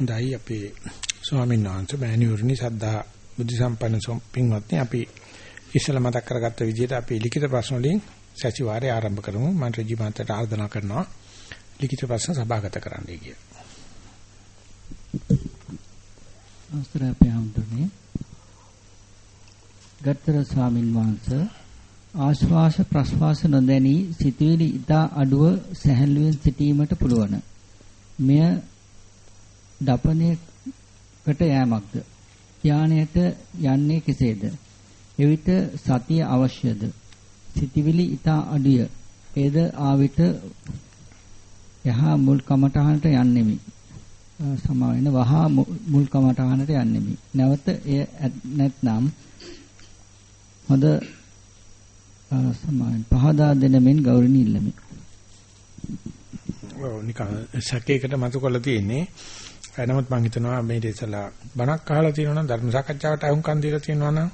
හොඳයි අපේ ස්වාමීන් වහන්සේ මෑණියුරනි සද්ධා බුද්ධ සම්පන්න පින්වත්නි අපි ඉස්සෙල්ලා මතක් කරගත්ත විදිහට අපි ලිඛිත ප්‍රශ්න වලින් සතිವಾರය ආරම්භ කරමු මම රජි මාතට ආර්දනා කරනවා ලිඛිත ප්‍රශ්න සභාගත කරන්නයි කිය. අවසරයි අපේ හම්දුනේ ගත්තර ස්වාමින් වහන්සේ ආශ්වාස ප්‍රශ්වාස නොදැනී සිතුවිලි ඊතා අඩුව සැහැල්ලුවෙන් සිටීමට පුළුවන්. මෙය දපනයකට යෑමක්ද? ධානයට යන්නේ කෙසේද? එවිට සතිය අවශ්‍යද? සිතවිලි ඊතා අඩුය. එද ආවිත යහා මුල් කමඨහනට යන්නෙමි. සමා වෙන වහා මුල් කමඨහනට යන්නෙමි. නැවත එය නැත්නම් හොඳ සමාන පහදා දෙන මෙන් ගෞරවණීය ඉල්ලමි. ඔව් නිකන් සැකයකට මතු කරලා තියෙන්නේ. නමුත් මම හිතනවා මේ ඉතලා බණක් අහලා තියෙනවා නම් ධර්ම සාකච්ඡාවට අහුම්කම් දීලා තියෙනවා නම්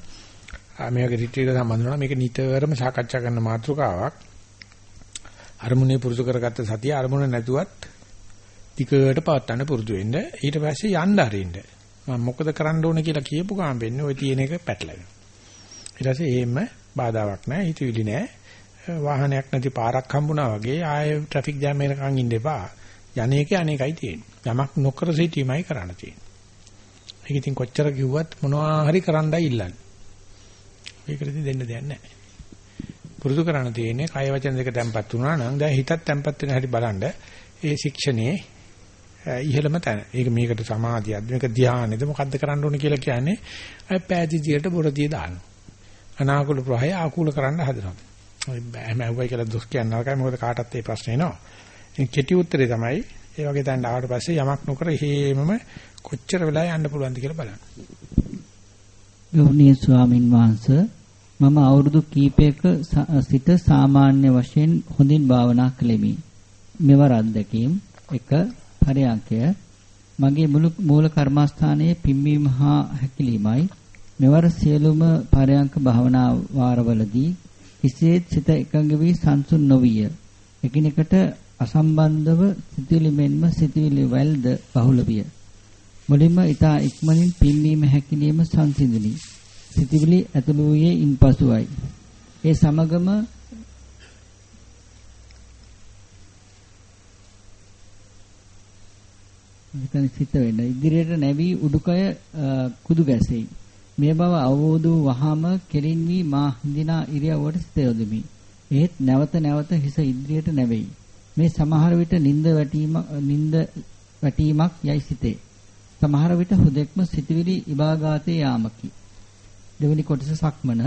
මේ වගේ රිට්‍රීට් එක සම්බන්ධ වෙනවා මේක නිතරම සාකච්ඡා කරන මාතෘකාවක්. අරමුණේ පුරුදු කරගත්ත සතිය අරමුණ නැතුවත් ටිකකට පවත්වන්න පුරුදු වෙන්න. ඊට පස්සේ යන්න අරින්න. මම මොකද කරන්න ඕන කියලා කියපු ගමන් වෙන්නේ ওই තියෙන එක පැටලෙනවා. ඊට පස්සේ එහෙම බාධාවක් නැහැ, හිතවිලි නැහැ. වාහනයක් නැති පාරක් හම්බුණා වගේ ආයෙ ට්‍රැෆික් ජෑම් එකකින් ඉන්න එපා. යන්නේකේ අනේකයි තියෙන්නේ. යමක් නොකර සිටීමයි කරන්න තියෙන්නේ. ඒක ඉතින් කොච්චර කිව්වත් මොනවා හරි කරන්නයි ඉල්ලන්නේ. ඒකට ඉතින් දෙන්න දෙයක් නැහැ. පුරුදු කරන්න තියෙන්නේ කය වචන දෙක තැම්පත් වුණා නම් දැන් හිතත් තැම්පත් වෙන හැටි බලන්න ඒ ශික්ෂණයේ ඉහළම තැන. ඒක මේකට සමාධියක්ද මේක ධානයද මොකද්ද කරන්න ඕනේ කියලා කියන්නේ අය පෑදීදියට බොරදිය දානවා. අනාකූල ප්‍රහය ආකූල කරන්න හදනවා. හැම ඇහුවයි කියලා දුක් කියන්න නරකයි මොකද කාටත් ඒ ප්‍රශ්නේ එනවා. ඉතින් කෙටි උත්තරේ තමයි ඒ වගේ තැනට ආවට පස්සේ යමක් නොකර හේමම කොච්චර වෙලා යන්න පුළුවන්ද කියලා බලන්න. ගෞරවනීය ස්වාමින් වහන්සේ මම අවුරුදු කීපයක සිට සාමාන්‍ය වශයෙන් හොඳින් භාවනා කළෙමි. මෙවර අත්දැකීම් එක පරයන්කය මගේ මුළු මූල කර්මස්ථානයේ පිම්වීම හා හැකිලීමයි මෙවර සියලුම පරයන්ක භාවනා වාරවලදී කිසියෙත් සිත එකඟ වී සංසුන් නොවිය. එකිනෙකට අසම්බන්ධව සිතුවිලි මෙන්ම සිතුවිලි වැල්ද බහුල විය. මුලින්ම ඊතා ඉක්මනින් පිම්වීම හැකිලිම සංසිඳුනි. සිතුවිලි ඇතුළු වූයේ ඉන්පසුයි. ඒ සමගම මෙතන සිත වෙන ඉදිරියට නැවී උඩුකය කුදු ගැසෙයි. මේ බව අවබෝධ වූ වහාම කෙලින් වී මා හිඳිනා ඉරියව්වට සිත යොදමි. ඒත් නැවත නැවත හිස ඉදිරියට නැවෙයි. මේ සමහර විට නිින්ද වැටීම නිින්ද වැටීමක් යයි සිතේ. සමහර විට හුදෙක්ම සිතවිලි ඉබාගාතේ යාමකි. දෙවනි කොටස සක්මන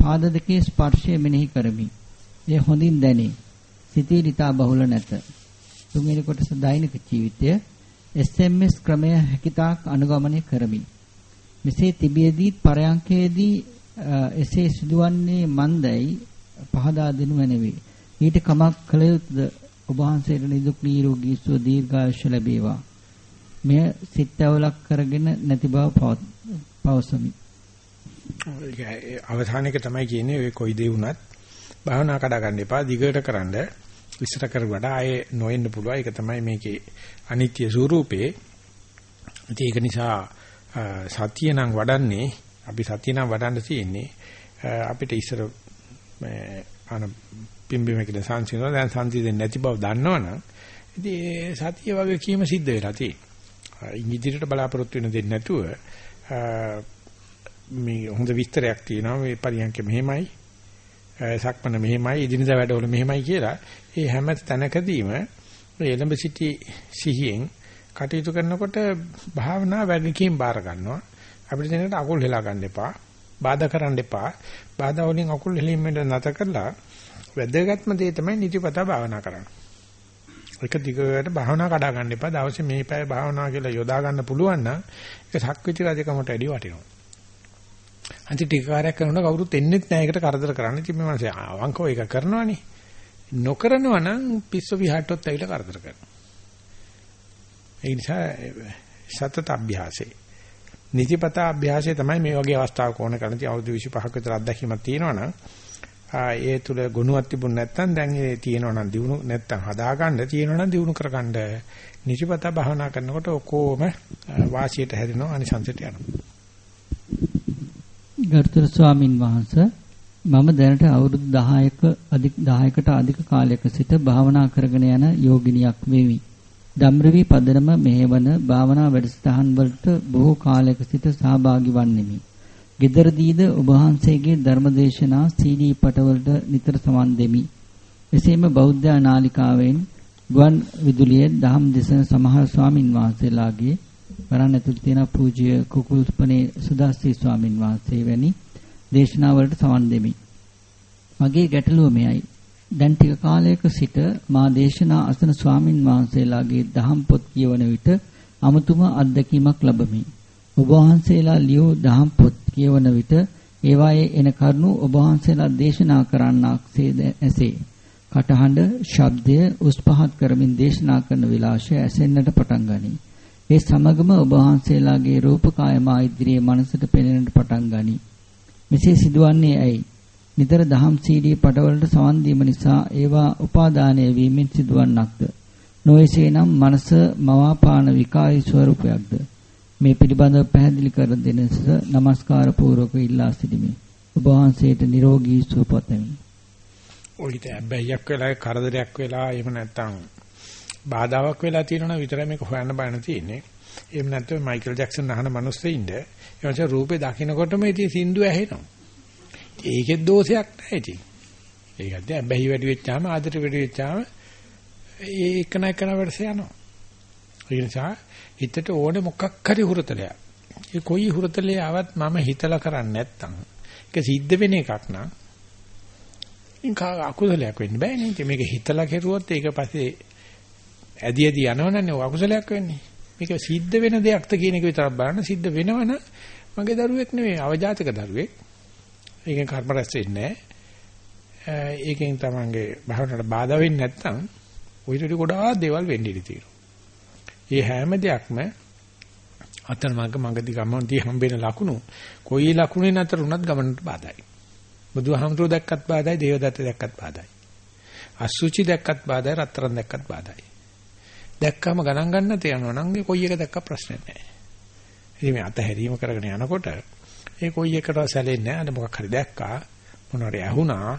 පාද දෙකේ ස්පර්ශය මෙනෙහි කරමි. එය හොඳින් දැනේ. සිතවිලි තා බහුල නැත. තුන්වෙනි කොටස දෛනික ජීවිතය SMS ක්‍රමය හැකිතාක් අනුගමනය කරමි. මෙසේ තිබියදී පරයන්කේදී එසේ සිදුවන්නේ මන්දයි පහදා දෙනු මැනවේ. ඊට කමක් කළ යුතුද ඔබ වහන්සේට නිදුක් නිරෝගී සුව දීර්ඝායුෂ ලැබේවා. මෙය සිත්වලක් කරගෙන නැති බව පවසමි. අවධානයක තමයි කියන්නේ ඔය කොයි දේ වුණත් භාවනා කඩා ගන්න එපා දිගට කරන්ඩ විස්තර කරුවට ආයේ නොෙන්න පුළුවන්. ඒක තමයි මේකේ අනිත්‍ය ස්වરૂපේ. ඒක නිසා සතිය නම් වඩන්නේ අපි සතිය නම් වඩන්න තියෙන්නේ අපිට ඉස්සර මේ අන පිම්බීම කියලා සංසිඳනවා දැන් සංසිඳෙන්නේ නැති බව දන්නවනම් ඉතින් ඒ සතිය වගේ කීම සිද්ධ වෙලා තියෙනවා. ඉංග්‍රීසියට බලාපොරොත්තු වෙන දෙන්නේ නැතුව මේ හොඳ විස්තරයක් තියෙනවා මේ පරියන්ක මෙහෙමයි සක්මන මෙහෙමයි ඉදිනදා වැඩවල මෙහෙමයි කියලා ඒ හැම තැනකදීම එළඹ සිටි සිහියෙන් කටයුතු කරනකොට භාවනා වැඩිකින් බාර ගන්නවා. අපිට දැනට අකුල් හෙලා ගන්න එපා. බාධා කරන්න එපා. බාධා වලින් අකුල් හෙලීමෙන් නැත කරලා වැදගත්ම දේ තමයි නිතිපතා භාවනා කරන්න. එක දිගට භාවනා කඩා ගන්න එපා. දවසේ මේ පැය භාවනා කියලා යොදා ගන්න පුළුවන් නම් ඒක සක්විති රජකමට වැඩි වටිනවා. අන්ති ටික කාර්යයක් කරනකොට කවුරුත් එන්නෙත් නැහැ ඒකට කරදර කරන්න. ඉතින් මේ මාසේ අවංකව ඒක කරනවනේ. නොකරනවා නම් පිස්සු විහාරටත් ඇවිල්ලා කරදර කරනවා. ඒ නිසා සතත අභ්‍යාසය. නිතිපතා අභ්‍යාසය තමයි මේ වගේ අවස්ථාවක ඕන කරන්නේ. අවුරුදු 25ක විතර අත්දැකීමක් තියෙනවා නම් ඒ තුල ගුණයක් තිබුණ නැත්නම් දැන් ඒ තියෙනවා නම් දිනු නැත්නම් හදාගන්න තියෙනවා නම් දිනු කරගන්න නිසිපත භාවනා කරනකොට ඔකෝම වාසියට හැදෙනවා අනිසංසයට යනවා. ගරුතර ස්වාමින් වහන්සේ මම දැනට අවුරුදු 10ක අධික 10කට අධික කාලයක සිට භාවනා කරගෙන යන යෝගිනියක් වෙමි. ධම්රවි පදනම මෙහෙවන භාවනා වැඩසටහන් වලට බොහෝ කාලයක සිට සහභාගී වන්නෙමි. ගෙදරදීද ඔබ වහන්සේගේ ධර්මදේශනා CD පටවලට නිතර සමන් දෙමි. එසේම බෞද්ධ නාලිකාවෙන් ගුවන් විදුලියේ දහම් දෙසන සමහර ස්වාමින් වහන්සේලාගේ වරන් ඇතුළත තියෙන පූජ්‍ය කුකුල්පනේ සුදාස්සී ස්වාමින් වහන්සේ වැනි දේශනාවලට සමන් දෙමි. මගේ ගැටලුව මෙයයි. දැන් ටික කාලයක සිට මා දේශනා අසන ස්වාමින් වහන්සේලාගේ දහම් පොත් කියවන විට අමුතුම අත්දැකීමක් ලැබමි. ඔබ වහන්සේලා ලියූ දහම් පොත් කියවන විට ඒවායේ එන කරුණු ඔබ වහන්සේලා දේශනා කරන්නාක්සේ ඇසේ. කටහඬ, ශබ්දය උස් පහත් කරමින් දේශනා කරන විලාසය ඇසෙන්නට පටන් ගනී. ඒ සමගම ඔබ වහන්සේලාගේ රූපකාය මා ඉදිරියේ මනසට පෙනෙන්නට පටන් ගනී. මෙසේ සිදුවන්නේ ඇයි? නිතර දහම් CD පටවලට සවන් දීම නිසා ඒවා උපාදානය වීමෙන් සිදුවන්නක්ද? නොයසේනම් මනස මවාපාන විකාරී ස්වરૂපයක්ද? මේ පිළිබඳව පැහැදිලි කර දෙනස নমස්කාර පූර්වක ඉල්ලා සිටිමි. ඔබ වහන්සේට නිරෝගී සුව පතමි. ඔයිට බැහැයක් වෙලා කරදරයක් වෙලා එහෙම නැත්නම් බාධාවක් වෙලා තියෙනවා විතරයි මේක හොයන්න බයන තියෙන්නේ. එහෙම නැත්නම් මයිකල් ජැක්සන් අහන මිනිස්සෙින්ද එවන්ස රූපේ දකින්නකොටම ඉතින් සින්දු ඇහෙනවා. ඒකෙත් දෝෂයක් නැහැ ඉතින්. ඒකත් දැන් බැහි වැඩි වෙච්චාම ආදර වැඩි වෙච්චාම ඒ එකන එකන වැඩස යනවා. ඒ නිසා හිතට ඕනේ මොකක් හරි හුරතලයක්. ඒ කොයි හුරතලේ ආවත් මම හිතලා කරන්නේ නැත්තම් ඒක සිද්ධ වෙන එකක් නම් ඉන් අකුසලයක් වෙන්න බෑනේ. ඉතින් මේක හිතලා කෙරුවොත් ඒක පස්සේ ඇදි ඇදි යනවනනේ අකුසලයක් වෙන්නේ. මේක සිද්ධ වෙන දෙයක්ද කියන එක විතරක් බලන්න සිද්ධ වෙනවන මගේ දරුවෙක් නෙවෙයි අවජාතක දරුවෙක්. ඒකෙන් කර්ම රැස් වෙන්නේ නැහැ. ඒකෙන් තමන්ගේ භාවනාවට බාධා වෙන්නේ නැත්නම් ඔයිට ගොඩාක් දේවල් වෙන්න ඉඩ තියෙනවා. මේ හැම දෙයක්ම අතන මග මගදී ගමන්දී හම්බෙන ලකුණු කොයි ලකුණේ නතර වුණත් ගමනට බාධායි. බුදුහාමුදුරුවෝ දැක්කත් බාධායි, දේවදත්ත දැක්කත් බාධායි. අසුචි දැක්කත් බාධායි, රත්තරන් දැක්කත් බාධායි. දැක්කම ගණන් ගන්න තියනවා නම් මේ කොයි එක දැක්ක ප්‍රශ්නේ නැහැ. ඉතින් මේ අතහැරීම කරගෙන යනකොට ඒ කොයි එකට සැලෙන්නේ නැහැ. අද මොකක් හරි දැක්කා මොනවාරි ඇහුණා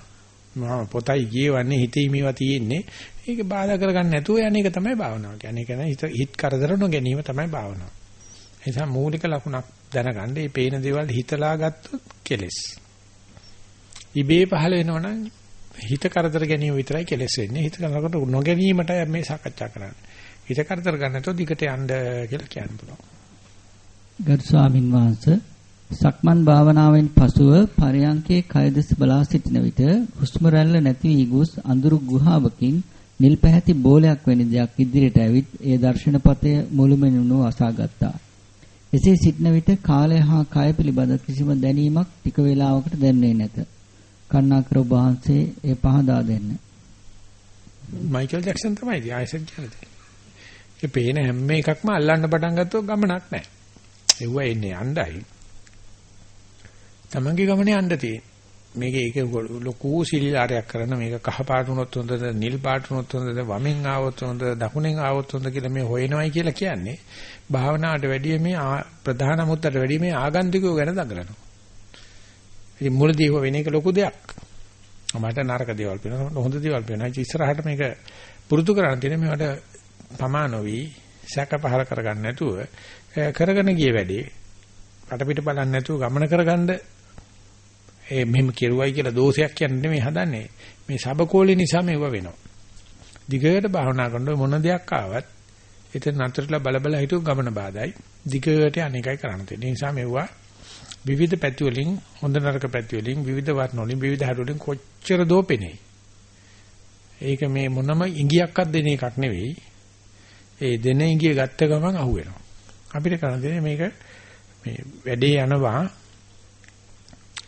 මම පොතයි කියවන්නේ හිතේ මේවා තියෙන්නේ. ඒක බාධා කරගන්න නැතුව යන එක තමයි භාවනාව කියන්නේ. ඒ කියන්නේ හිත හිත කරදර නොගැනීම තමයි භාවනාව. ඒ නිසා මූලික ලකුණක් දැනගන්න මේ පේන දේවල් හිතලා ගත්තොත් කෙලස්. ඉබේ පහළ වෙනවනම් හිත කරදර ගැනීම විතරයි කෙලස් වෙන්නේ. හිත කරදර නොගැනීමටයි මේ සාකච්ඡා කරන්නේ. හිත කරදර ගන්න නැතුව දිගට යන්න කියලා කියන්න පුළුවන්. ගරු ස්වාමින් වහන්සේ සක්මන් භාවනාවෙන් පසුව පරයන්කේ කයදස් බලා සිටින විට හුස්ම රැල්ල නැති වී ගොස් අඳුරු ගුහාවකින් නිල් පැහැති බෝලයක් වැනි දෙයක් ඉදිරියට ඇවිත් ඒ දර්ශනපතය මුළුමනින්ම අසාගත්තා. එසේ සිටින විට කාලය හා කය පිළිබඳ කිසිම දැනීමක් ටික වේලාවකට දැනුනේ නැත. කරුණාකර ඔබ වහන්සේ ඒ පහදා දෙන්න. මයිකල් ජැක්සන් තමයි ආයෙත් කියන්නේ. ඒ පේන හැම එකක්ම අල්ලන්න පටන් ගත්තොත් ගමනක් නැහැ. ඒව එන්නේ යණ්ඩයි. තමන්ගේ ගමනේ යන්න තියෙන්නේ. මේක ඒක ලොකු සිලිලාරයක් කරන මේක කහ පාට වුණොත් හොඳද නිල් පාට වුණොත් හොඳද වමෙන් ආවොත් හොඳද දකුණෙන් ආවොත් හොඳද කියලා මේ හොයනවයි කියලා කියන්නේ භාවනාවට වැඩිය මේ ප්‍රධාන මුත්තට වැඩිය මේ ආගන්තුකයෝ ගැන දඟලනවා. ඉතින් මුලදී වෙන එක ලොකු දෙයක්. මට නරක දේවල් පේනවා හොඳ දේවල් පේනවා. ඉස්සරහට මේක පුරුදු කරන්න තියෙන මේවට පමා නොවි සැක පහල කරගන්න නැතුව කරගෙන ගිය වැඩේ කටපිට බලන්නේ නැතුව ගමන කරගන්න ඒ මෙහෙම කෙරුවයි කියලා දෝෂයක් කියන්නේ නෙමෙයි හදන්නේ. මේ සබකෝලේ නිසා මේව වෙනවා. දිගට භාවනා කරනකොට මොන දෙයක් ආවත් එතන නතරලා බල බල හිටු ගමන බාදයි දිගට අනේකයි කරන්න තියෙන්නේ. නිසා මේවා විවිධ පැති වලින් හොඳ නරක පැති වලින් විවිධ වර්ණ වලින් විවිධ හැඩ වලින් කොච්චර දෝපෙනේ ඒක මේ මොනම ඉඟියක්වත් දෙන එකක් නෙවෙයි. ඒ දෙන ඉංගිය ගත්ත ගමන් අහු වෙනවා. අපිට කරන්න දෙන්නේ මේක මේ වැඩේ යනවා.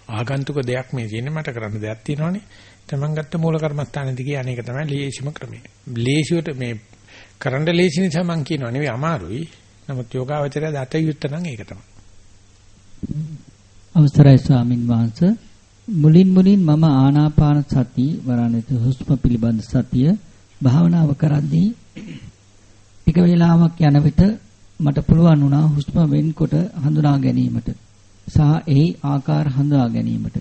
ආගන්තුක දෙයක් මේ තියෙන්නේ මට කරන්න දෙයක් තියෙනවනේ. තමන් ගත්ත මූල කර්මස්ථානෙදි කියන්නේ ඒක තමයි ලේසිම ක්‍රමය. ලේසියට මේ කරන්න ලේසි නිසා මම කියනවා නෙවෙයි අමාරුයි. නමුත් යෝගාවචරය දත යුත්ත නම් ඒක තමයි. අවසරයි ස්වාමින් වහන්සේ මුලින් මුලින් මම ආනාපාන සති වරණිත හුස්ම පිළිබඳ සතිය භාවනාව කරද්දී ටික වේලාවක් යන විට මට පුළුවන් වුණා හුස්ම වෙන්කොට හඳුනා ගැනීමට සහ එහි ආකාර හඳුනා ගැනීමට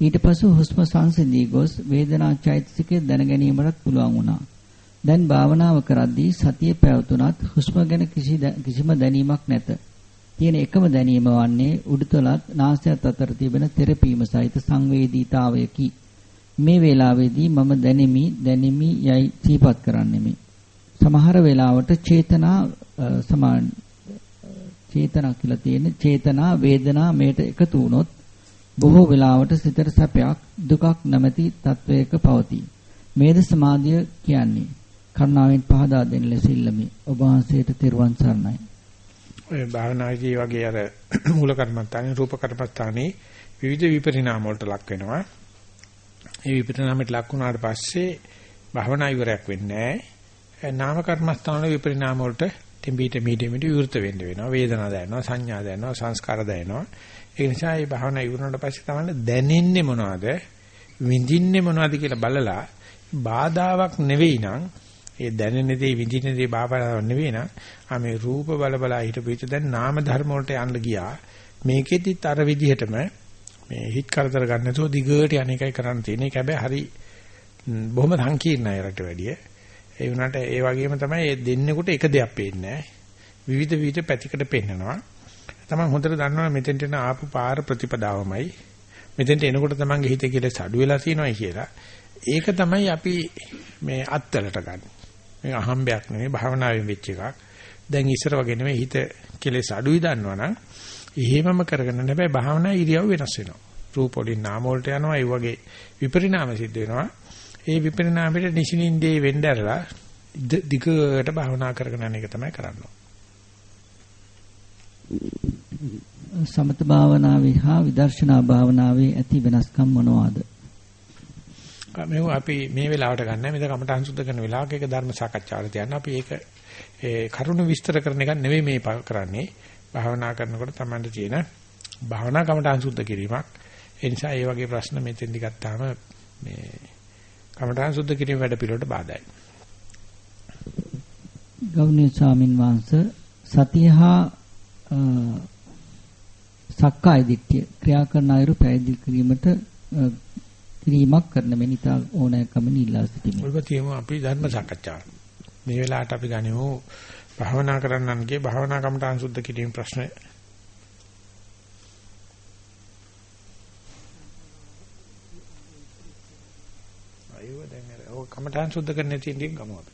ඊට පසු හුස්ම සංසිඳී ගොස් වේදනා චෛතසිකය දැන ගැනීමටත් පුළුවන් වුණා දැන් භාවනාව කරද්දී සතිය පැවතුනත් හුස්ම ගැන කිසිම දැනීමක් නැත තියෙන එකම දැනීම වන්නේ උඩුතලත් නාසයත් අතර තිබෙන තෙරපීම සහිත සංවේදීතාවයකි. මේ වේලාවේදී මම දැනෙමි දැනෙමි යයි සිහිපත් කරන්නෙමි. සමහර වෙලාවට චේතනා සමාන චේතනා කියලා තියෙන චේතනා වේදනා මේට එකතු වුණොත් බොහෝ වෙලාවට සිතට සැපයක් දුකක් නැමැති තත්වයක පවතී. මේද සමාධිය කියන්නේ කරුණාවෙන් පහදා දෙන ලෙස ඉල්ලමි. ඔබ වහන්සේට තෙරුවන් සරණයි. ඔය භාවනාදී වගේ අර මූල කර්මස්ථානේ රූප කර්මස්ථානේ විවිධ විපරිණාම වලට ලක් වෙනවා. ඒ විපරිණාමයට ලක් වුණාට පස්සේ භාවනා ඉවරයක් වෙන්නේ නැහැ. නාම කර්මස්ථාන විපරිණාම වලට ටිම්බීට මීඩියමට විවෘත වෙන්න වෙනවා. වේදනා දැනෙනවා, සංඥා දැනෙනවා, සංස්කාර දැනෙනවා. ඒ නිසා මේ භාවනා ඉවරනට පස්සේ තමයි දැනෙන්නේ මොනවද, විඳින්නේ මොනවද කියලා බලලා බාධාවක් නෙවෙයි නම් ඒ දැනෙන දේ විඳින දේ බාබාව නෙවෙයි නා. ආ මේ රූප බල බල හිටපු හිට දැන් නාම ධර්ම වලට යන්න ගියා. මේකෙදිත් අර විදිහටම මේ හිත කරදර ගන්න නැතුව දිගට අනේකයි කරන්න තියෙන්නේ. ඒක හැබැයි හරි බොහොම සංකීර්ණයි රට වැඩිය. ඒ වුණාට ඒ වගේම තමයි ඒ දෙන්නෙකුට එක දෙයක් පේන්නේ විවිධ විවිධ පැතිකඩ පෙන්නනවා තමයි හොඳට දන්නවා මෙතෙන්ට එන ආපු පාර ප්‍රතිපදාවමයි මෙතෙන්ට එනකොට තමන්ගේ හිතේ කියලා සඩු වෙලා තියෙනවායි කියලා ඒක තමයි අපි මේ අත්වලට ගන්න. මේක අහම්බයක් නෙමෙයි භාවනාවෙන් වෙච්ච එකක්. දැන් ඉස්සර වගේ නෙමෙයි හිත කෙලෙස් අඩුයි දන්නවනම් එහෙමම කරගෙන නැබැයි භාවනා ඉරියව් වෙනස් වෙනවා. රූප වලින් නාම වලට යනවා ඒ වගේ විපරිණාම සිද්ධ වෙනවා. ඒ විපරිණාමෙට නිසිනින්දේ වෙන්න ඇරලා දිගට භාවනා කරගෙන යන එක තමයි කරන්නේ. සමත භාවනාවේ හා විදර්ශනා භාවනාවේ ඇති වෙනස්කම් මොනවාද? මේව අපි මේ වෙලාවට ගන්න මෙතන කමටහන් සුද්ධ කරන වෙලාවක ඒක ධර්ම සාකච්ඡාවට තියන්න අපි ඒක ඒ කරුණු විස්තර කරන එක නෙවෙයි මේ කරන්නේ භාවනා කරනකොට Tamanට තියෙන භාවනා කමටහන් සුද්ධ කිරීමක් ඒ නිසා ඒ වගේ ප්‍රශ්න මෙතෙන්දි ගත්තාම මේ කමටහන් සුද්ධ කිරීම වැඩ පිළිවෙලට බාධායි ගෞණීය ස්වාමින් වහන්සේ සතියහා සක්කාය දිට්ඨිය ක්‍රියා කරන අයුරු පැහැදිලි කිරීමට කිරීමක් කරන මෙනිතා ඕනෑකම ඉල්ලා සිටිමි. ඔබ තියමු අපි ධර්ම සාකච්ඡාව. මේ වෙලාවට අපි ගනිමු භාවනා කරන්නන්ගේ භාවනා කමටහන් සුද්ධ කිරීම ප්‍රශ්න. දැන් ඔය කමටහන් සුද්ධ කරන්න තියෙන ගමු අපි.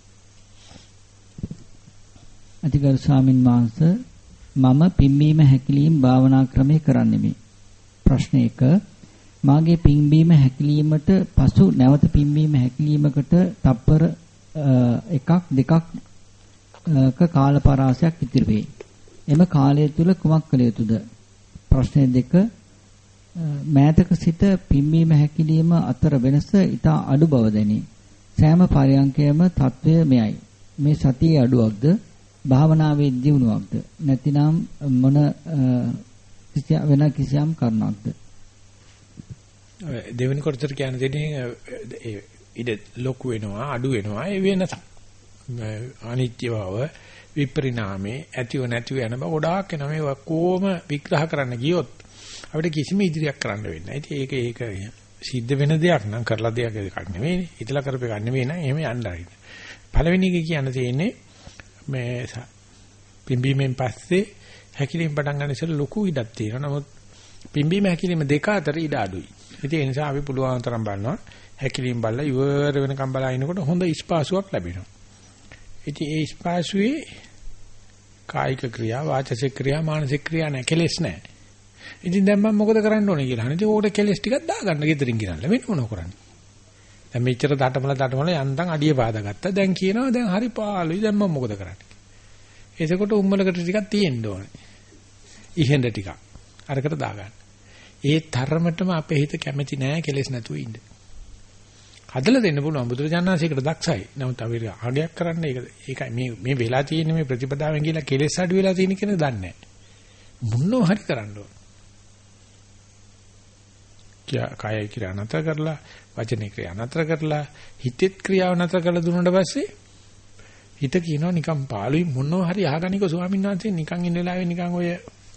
අතිගරු ස්වාමින් වහන්සේ මම පිම්බීම හැකිලිම් භාවනා ක්‍රමේ කරන්නෙමි. ප්‍රශ්න 1 මාගේ පිම්බීම හැකිලීමට පසු නැවත පිම්බීම හැකිලීමකට තප්පර එකක් දෙකක් ක කාල පරාසයක් ඉතිරි වේ. එම කාලය තුල කුමක් කළ යුතුද? ප්‍රශ්න දෙක මෑතක සිට පිම්බීම හැකිලීම අතර වෙනස ඉතා අඩු බව දැනේ. සෑම පරයන්කයම తත්වය මෙයයි. මේ සතියේ අඩුවක්ද? භාවනාවේ දියුණුවක්ද? නැතිනම් මොන වෙන කිසියම් කරුණක්ද? දෙවෙනි කොටසට කියන දෙන්නේ ඉඩ ලොකු වෙනවා අඩු වෙනවා ඒ වෙනස. අනිත්‍ය බව විපරිණාමේ ඇතිව නැතිව යන බව ගොඩාක් එනවා මේ කොහොම විග්‍රහ කරන්න ගියොත් අපිට කිසිම ඉදිරියක් කරන්න වෙන්නේ නැහැ. ඒක ඒක සිද්ධ වෙන දෙයක් නම් කරලා දෙයක් එකක් නෙවෙයි. හිතලා කරපු එකක් නෙවෙයි නේද? එහෙම යන්න හරියි. පළවෙනි එක කියන්න තියෙන්නේ මේ පිම්බීමෙන් පස්සේ හැකිලින් පටන් ගන්න ඉස්සෙල්ලා ලොකු ඉඩක් තියෙනවා. නමුත් පිම්බීම හැකිලිම දෙක අතර ඉඩ අඩුයි. ඉතින් ඒ නිසා අපි පුළුවන් තරම් බලනවා හැකිලින් බලලා ඉවර වෙනකම් බලා ඉනකොට හොඳ ස්පාසුවක් ලැබෙනවා. ඉතින් ඒ ස්පාසුවේ කායික ක්‍රියා, වාචසික ක්‍රියා, මානසික ක්‍රියා නැහැ, කෙලෙස් නැහැ. ඉතින් දැන් මම මොකද කරන්න ඕනේ කියලා. ඉතින් ඕකට කෙලෙස් ටිකක් දාගන්න ගෙදරින් ගෙනල්ලා වෙන මොනව කරන්නේ. දැන් මෙච්චර දඩමල දඩමල යන්තම් අඩිය පාදගත්තා. දැන් කියනවා දැන් හරි පාළුයි. දැන් මම මොකද කරන්නේ? එතකොට උම්මලකට ටිකක් තියෙන්න ඕනේ. ඉහෙන්ද ටිකක්. අරකට දාගන්න. ඒ තරමටම අපේ හිත කැමති නෑ කෙලෙස් නැතුව ඉන්න. හදලා දෙන්න පුළුවන් බුදුරජාණන්සේකට දක්ෂයි. නමුත් අපි ආගයක් කරන්න ඒක ඒකයි මේ මේ වෙලා තියෙන මේ ප්‍රතිපදාවෙන් කියලා කෙලෙස් අඩු වෙලා තියෙන කෙනෙක් දන්නේ නෑ. මොනව හරි කරන්න ඕන. කායය ක්‍රියා නතර කරලා වචනේ ක්‍රියා නතර කරලා හිතෙත් ක්‍රියාව නතර කරලා දුන්නාට පස්සේ හිත කියනවා නිකන් පාළුයි මොනව හරි අහගනික ස්වාමීන් වහන්සේ නිකන් ඉන්න වෙලාවේ නිකන් ඔය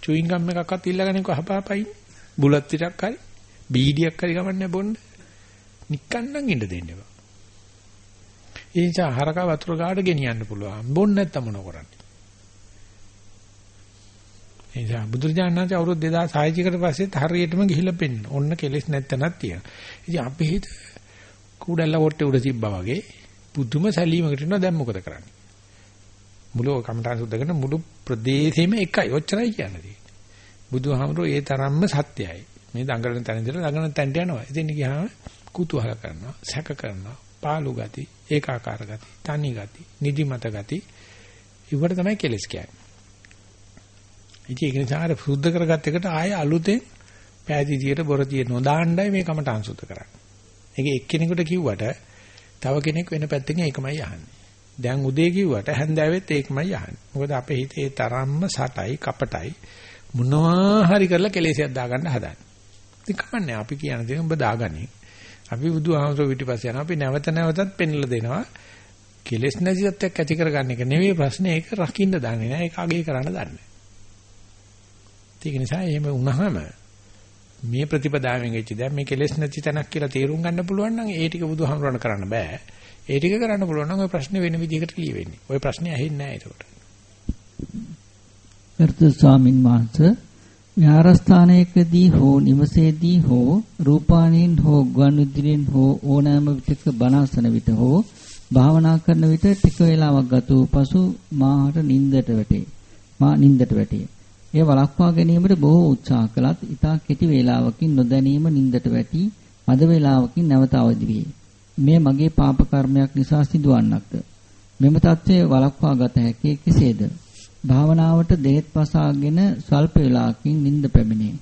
චුයින් ගම් එකක්වත් ඉල්ලගෙන කහපාපයි බුලත් ටිකක් හරි බීඩියක් හරි ගමන්නේ බොන්න නිකන් නම් ඉන්න දෙන්න එපා. ඒ නිසා හරක වතුර ගාඩ ගෙනියන්න පුළුවන්. බොන්න නැත්තම් මොන කරන්නේ? ඒ නිසා බුදුරජාණන් වහන්සේ අවුරුදු 2600 කට පස්සෙත් හරියටම ගිහිල්ලා පෙන්න. ඔන්න කෙලෙස් නැත්තනක් තියෙනවා. ඉතින් අපි හිත කුඩල්ල වොට්ටේ උඩ තිබ්බා වගේ පුදුම සැලීමකට ඉන්නවා දැන් මොකද කරන්නේ? මුළු කමඨාන් සුද්ධ කරන මුළු ප්‍රදේශෙම එකයි. ඔච්චරයි කියන්නේ. බුදුහාමුදුරෝ ඒ තරම්ම සත්‍යයි. මේ දඟලන තැන ඉඳලා දඟලන තැනට යනවා. ඉතින් ගියාම කුතුහල කරනවා, සැක කරනවා, පාළු ගති, ඒකාකාර ගති, තනි ගති, නිදිමත ගති. ඉවට තමයි කෙලස් කියන්නේ. ඉතින් ඒක නිසා අර සුද්ධ කරගත් එකට ආයෙ අලුතෙන් පෑදීදියට බොරදිය නොදාන්නයි මේ කමඨාන් සුද්ධ කරන්නේ. ඒක එක්කෙනෙකුට කිව්වට තව කෙනෙක් වෙන පැත්තකින් ඒකමයි අහන්නේ. දැන් උදේ කිව්වට හැන්දෑවෙත් ඒකමයි අහන්නේ. මොකද අපේ හිතේ තරම්ම සටයි කපටයි මොනවා හරි කරලා කෙලෙසියක් දාගන්න හදන්නේ. ඉතින් කමන්නේ අපි කියන දේ උඹ දාගන්නේ. අපි බුදුහාමසෝ පිටිපස්සේ යනවා. අපි නැවත නැවතත් පෙන්ලා දෙනවා. කෙලෙස් නැති සත්‍යයක් ඇති කරගන්න එක නෙවෙයි ප්‍රශ්නේ. ඒක රකින්න දන්නේ නැහැ. ඒක අගේ කරන්න දන්නේ. ඒක නිසා එහෙම වුණාම මේ ප්‍රතිපදාවෙන් එච්ච දැන් මේ කෙලෙස් නැති තැනක් කියලා තේරුම් ගන්න පුළුවන් නම් ඒ ටික බුදුහාමරණ කරන්න බෑ. ඒ ටික කරන්න පුළුවන් නම් ওই ප්‍රශ්නේ වෙන විදිහකට ලියවෙන්නේ. ওই ප්‍රශ්නේ ඇහෙන්නේ නැහැ ඒකට. ගරුතර ස්වාමින් වහන්සේ විහාරස්ථානයකදී හෝ නිවසේදී හෝ රූපාණීන් හෝ ගුවන් විදුලියෙන් හෝ ඕනෑම විටක බණාසන විට හෝ භාවනා කරන විට ටික වේලාවක් ගත වූ පසු මාහට නිින්දට වැටේ. මා නිින්දට වැටේ. එය වළක්වා ගැනීමට බොහෝ උත්සාහ කළත් ඉතා කෙටි වේලාවකින් නොදැනීම නිින්දට වැටි මද වේලාවකින් නැවත අවදි වේ. මේ මගේ පාප කර්මයක් නිසා සිදුවන්නක්ද? මෙම தත්ත්වය වළක්වා ගත හැකි කෙසේද? භාවනාවට දෙහෙත් පසාගෙන ස්වල්ප වේලාවකින් නිින්ද පැමිණේ.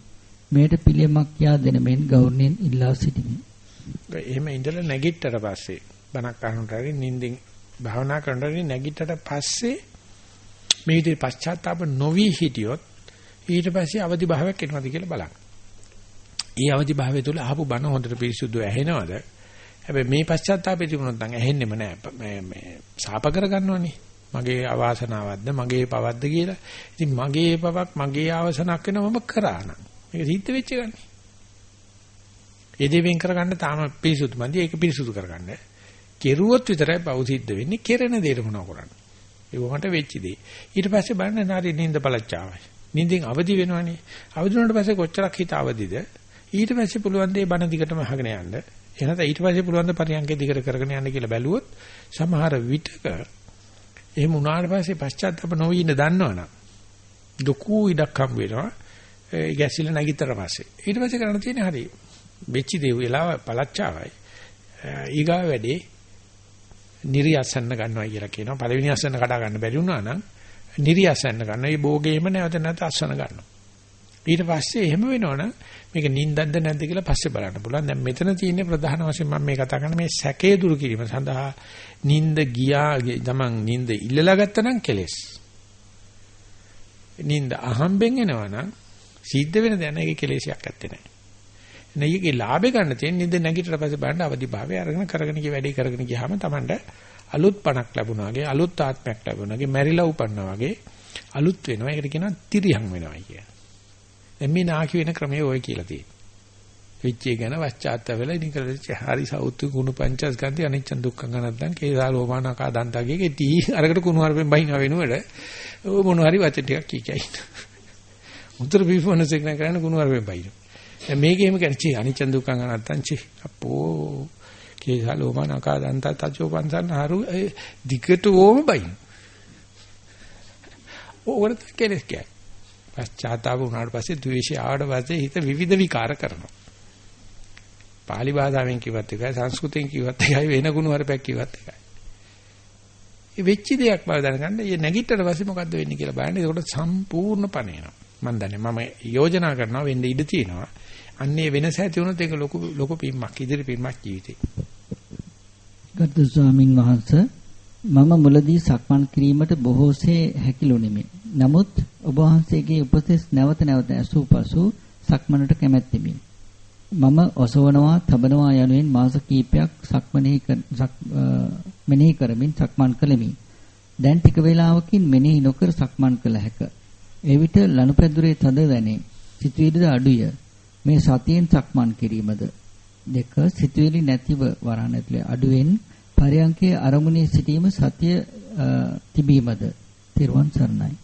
මේට පිළියමක් කියා දෙන මෙන් ගෞරවයෙන් ඉල්ලා සිටිමි. එහෙම ඉඳලා නැගිට්ටට පස්සේ බණක් අහනට හරි නිින්දින් භාවනා කරනට හරි නැගිට්ටට පස්සේ මේ විදිහට පශ්චාත්තාප නොවි හිටියොත් ඊට පස්සේ අවදි භාවයක් එනවද කියලා බලන්න. ඊ අවදි භාවය තුළ අහපු බණ හොඳට පිරිසුදු ඇහෙනවද? හැබැයි මේ පශ්චාත්තාපෙ තිබුණොත් නම් ඇහෙන්නෙම නෑ. මේ මේ සාප කරගන්නවනේ. මගේ අවාසනාවක්ද මගේ පවක්ද කියලා. ඉතින් මගේ පවක් මගේ ආවසනක් වෙනවා මම කරා නම්. මේක සිද්ධ වෙච්ච ගන්නේ. ඒ දෙවෙන් කරගන්න තාම පිරිසුදු මන්දි ඒක පිරිසුදු කරගන්න. කෙරුවොත් විතරයි පව් සිද්ධ වෙන්නේ. කෙරෙන දෙයට මොනව කරන්නේ. ඒ වහට වෙච්ච දේ. ඊට පස්සේ බලන්න නාරි නින්ද පළච්චාවයි. නිින්දෙන් අවදි වෙනවනේ. අවදි වුණාට පස්සේ කොච්චරක් හිත අවදිද? ඊට පස්සේ පුළුවන් දේ බණ දිගටම අහගෙන යන්න. එහෙනම් ඊට පස්සේ පුළුවන් ද පරියන්කේ දිගට කරගෙන යන්න කියලා බැලුවොත් සමහර විටක එහෙම වුණාට පස්සේ පශ්චාත්තාප නොවි ඉන්න දන්නවනම් දුකු ඉඩක් හම් වෙනවා. ඒ ගැසිලා නැගිටතර පස්සේ. ඊට පස්සේ කරන්න තියෙන්නේ හරි. වෙච්ච දේ වෙලාව පළච්චාවයි. ඊගා වැඩේ නිරියසන්න ගන්නවා කියලා කියනවා. පළවෙනි අසන්න කඩා ගන්න බැරි වුණා නම් නිරියසන්න ගන්න. ඒ භෝගේම නැවත නැවත අස්සන ගන්නවා. ඊට පස්සේ එහෙම වෙනවනම් මේක නිින්දක්ද නැද්ද කියලා පස්සේ බලන්න පුළුවන්. දැන් මෙතන තියෙන්නේ ප්‍රධාන වශයෙන් මම මේ කතා කරන මේ සැකේ දුරු කිරීම සඳහා නිින්ද ගියා තමන් නිින්ද ඉල්ලලා ගත්තනම් කෙලස්. නිින්ද අහම්බෙන් එනවනම් සිද්ධ වෙන දැන ඒකේ කෙලෙසයක් ඇත්තේ නැහැ. නෙයගේ ලාභේ ගන්න තියෙන නිින්ද නැගිටලා පස්සේ බලන්න අවදිභාවය අරගෙන කරගෙන ගිය වැඩේ කරගෙන ගියාම තමන්ට අලුත් පණක් ලැබුණා වගේ අලුත් ආත්මයක් ලැබුණා වගේ මැරිලා උපන්නා වගේ අලුත් වෙනවා. ඒකට කියනවා තිරියන් වෙනවා කියලා. දැන් මේ නාකි වෙන ක්‍රමය ඔය කියලා තියෙන්නේ. විච්චේ ගැන වස්චාත්ත වෙලා ඉතින් කරලා හරි සෞතු කුණු පංචස් ගන්ති අනිච්ච දුක්ඛ ගන්නත්නම් කේසා ලෝමානකා දන්තගේ තී අරකට කුණු හරපෙන් බහිනව වෙනුවට ඔය මොන හරි වචන ටිකක් කී කියයි. උතර බිෆෝනසෙක් න කරන්න කුණු හරපෙන් බහින. දැන් මේකේම කියන්නේ අනිච්ච දුක්ඛ ගන්නත්නම් චි අපෝ කේසා ලෝමානකා දන්ත තචෝ පන්සන් හරු දිගට ඕම බහින. ඕකට කෙලස් කියන්නේ. පශ්චාත්තාප වුණාට පස්සේ ද්වේෂය ආවට පස්සේ හිත විවිධ විකාර කරනවා. පාලි භාෂාවෙන් කිව්වත් එකයි සංස්කෘතෙන් කිව්වත් එකයි වෙන ගුණ වරපැක් කිව්වත් එකයි. ඒ වෙච්ච දෙයක් බව දැනගන්න ඊ නැගිටතර පස්සේ මොකද්ද වෙන්නේ කියලා බලන්න. ඒකට සම්පූර්ණ පණේනවා. මම දන්නේ මම යෝජනා කරනවා වෙන්න ඉඩ තියෙනවා. අන්නේ වෙනස ඇති වුණොත් ඒක ලොකු ලොකු පිම්මක් ඉදිරි පිම්මක් ජීවිතේ. ගරු ස්වාමින් වහන්සේ මම මුලදී සක්මන් කිරීමට බොහෝසේ හැකිලුණෙමි. නමුත් ඔබ වහන්සේගේ උපදෙස් නැවත නැවත ඇසූ පසු සක්මනට කැමැත්තෙමි. මම ඔසවනවා තබනවා යනුවෙන් මාස කිහිපයක් සක්මනෙහි මෙනෙහි කරමින් සක්මන් කළෙමි. දැන් ටික වේලාවකින් මෙනෙහි නොකර සක්මන් කළ හැක. එවිට ලනුපැදුරේ තද දැනේ. සිතුවිලිද අඩුය. මේ සතියෙන් සක්මන් කිරීමද? දෙක සිතුවිලි නැතිව වරණ ඇතුලේ අඩුවෙන් පරයන්කේ අරමුණේ සිටීම සතිය තිබීමද? තිරුවන් සරණයි.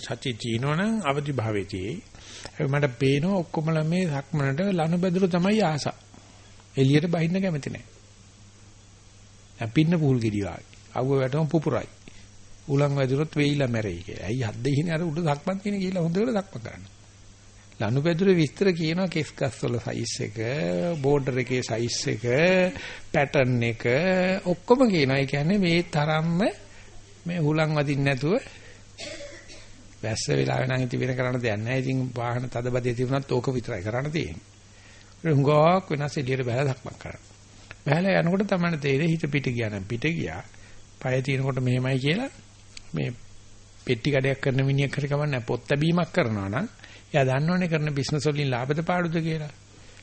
සතිය ජීනවනම් අවදි භාවයේදී මට පේනවා ඔක්කොම මේ සක්මනට ලනුබැදුර තමයි ආස. එළියට බහින්න කැමති නැහැ. අපින්න පුල් ගෙඩි වාගේ. අවුව වැටම පුපුරයි. උලන් වැදුරොත් වෙයිලා මැරෙයි කියලා. ඇයි හද්ද ඉහිනේ අර උඩ සක්මන් තියෙන කියලා හොඳට සක්මන් කරන්න. ලනුපැදුරේ විස්තර කියනවා කෙස් ගස් වල සයිස් එක, බෝඩර් එකේ සයිස් එක, පැටර්න් එක ඔක්කොම කියනවා. ඒ කියන්නේ මේ තරම්ම මේ හුලං වදින්න නැතුව වැස්ස වෙලාවෙ නම් ඉති වෙන කරන්න දෙයක් නැහැ. ඉතින් වාහන තදබදේ තිබුණත් ඕක විතරයි කරන්න තියෙන්නේ. හුඟක් වෙනස් එළියට බහලා දක්මක් කරන්න. බහලා යනකොට තමයි තේරෙන්නේ හිත පිට ගියා නම් පිට ගියා. පය තියෙනකොට මෙහෙමයි කියලා මේ පෙට්ටි කඩයක් කරන මිනිහෙක් හරි කමන්නේ පොත් ලැබීමක් කරනවා නම් එයා දන්නවනේ කරන බිස්නස් වලින් ලාභද පාඩුද කියලා.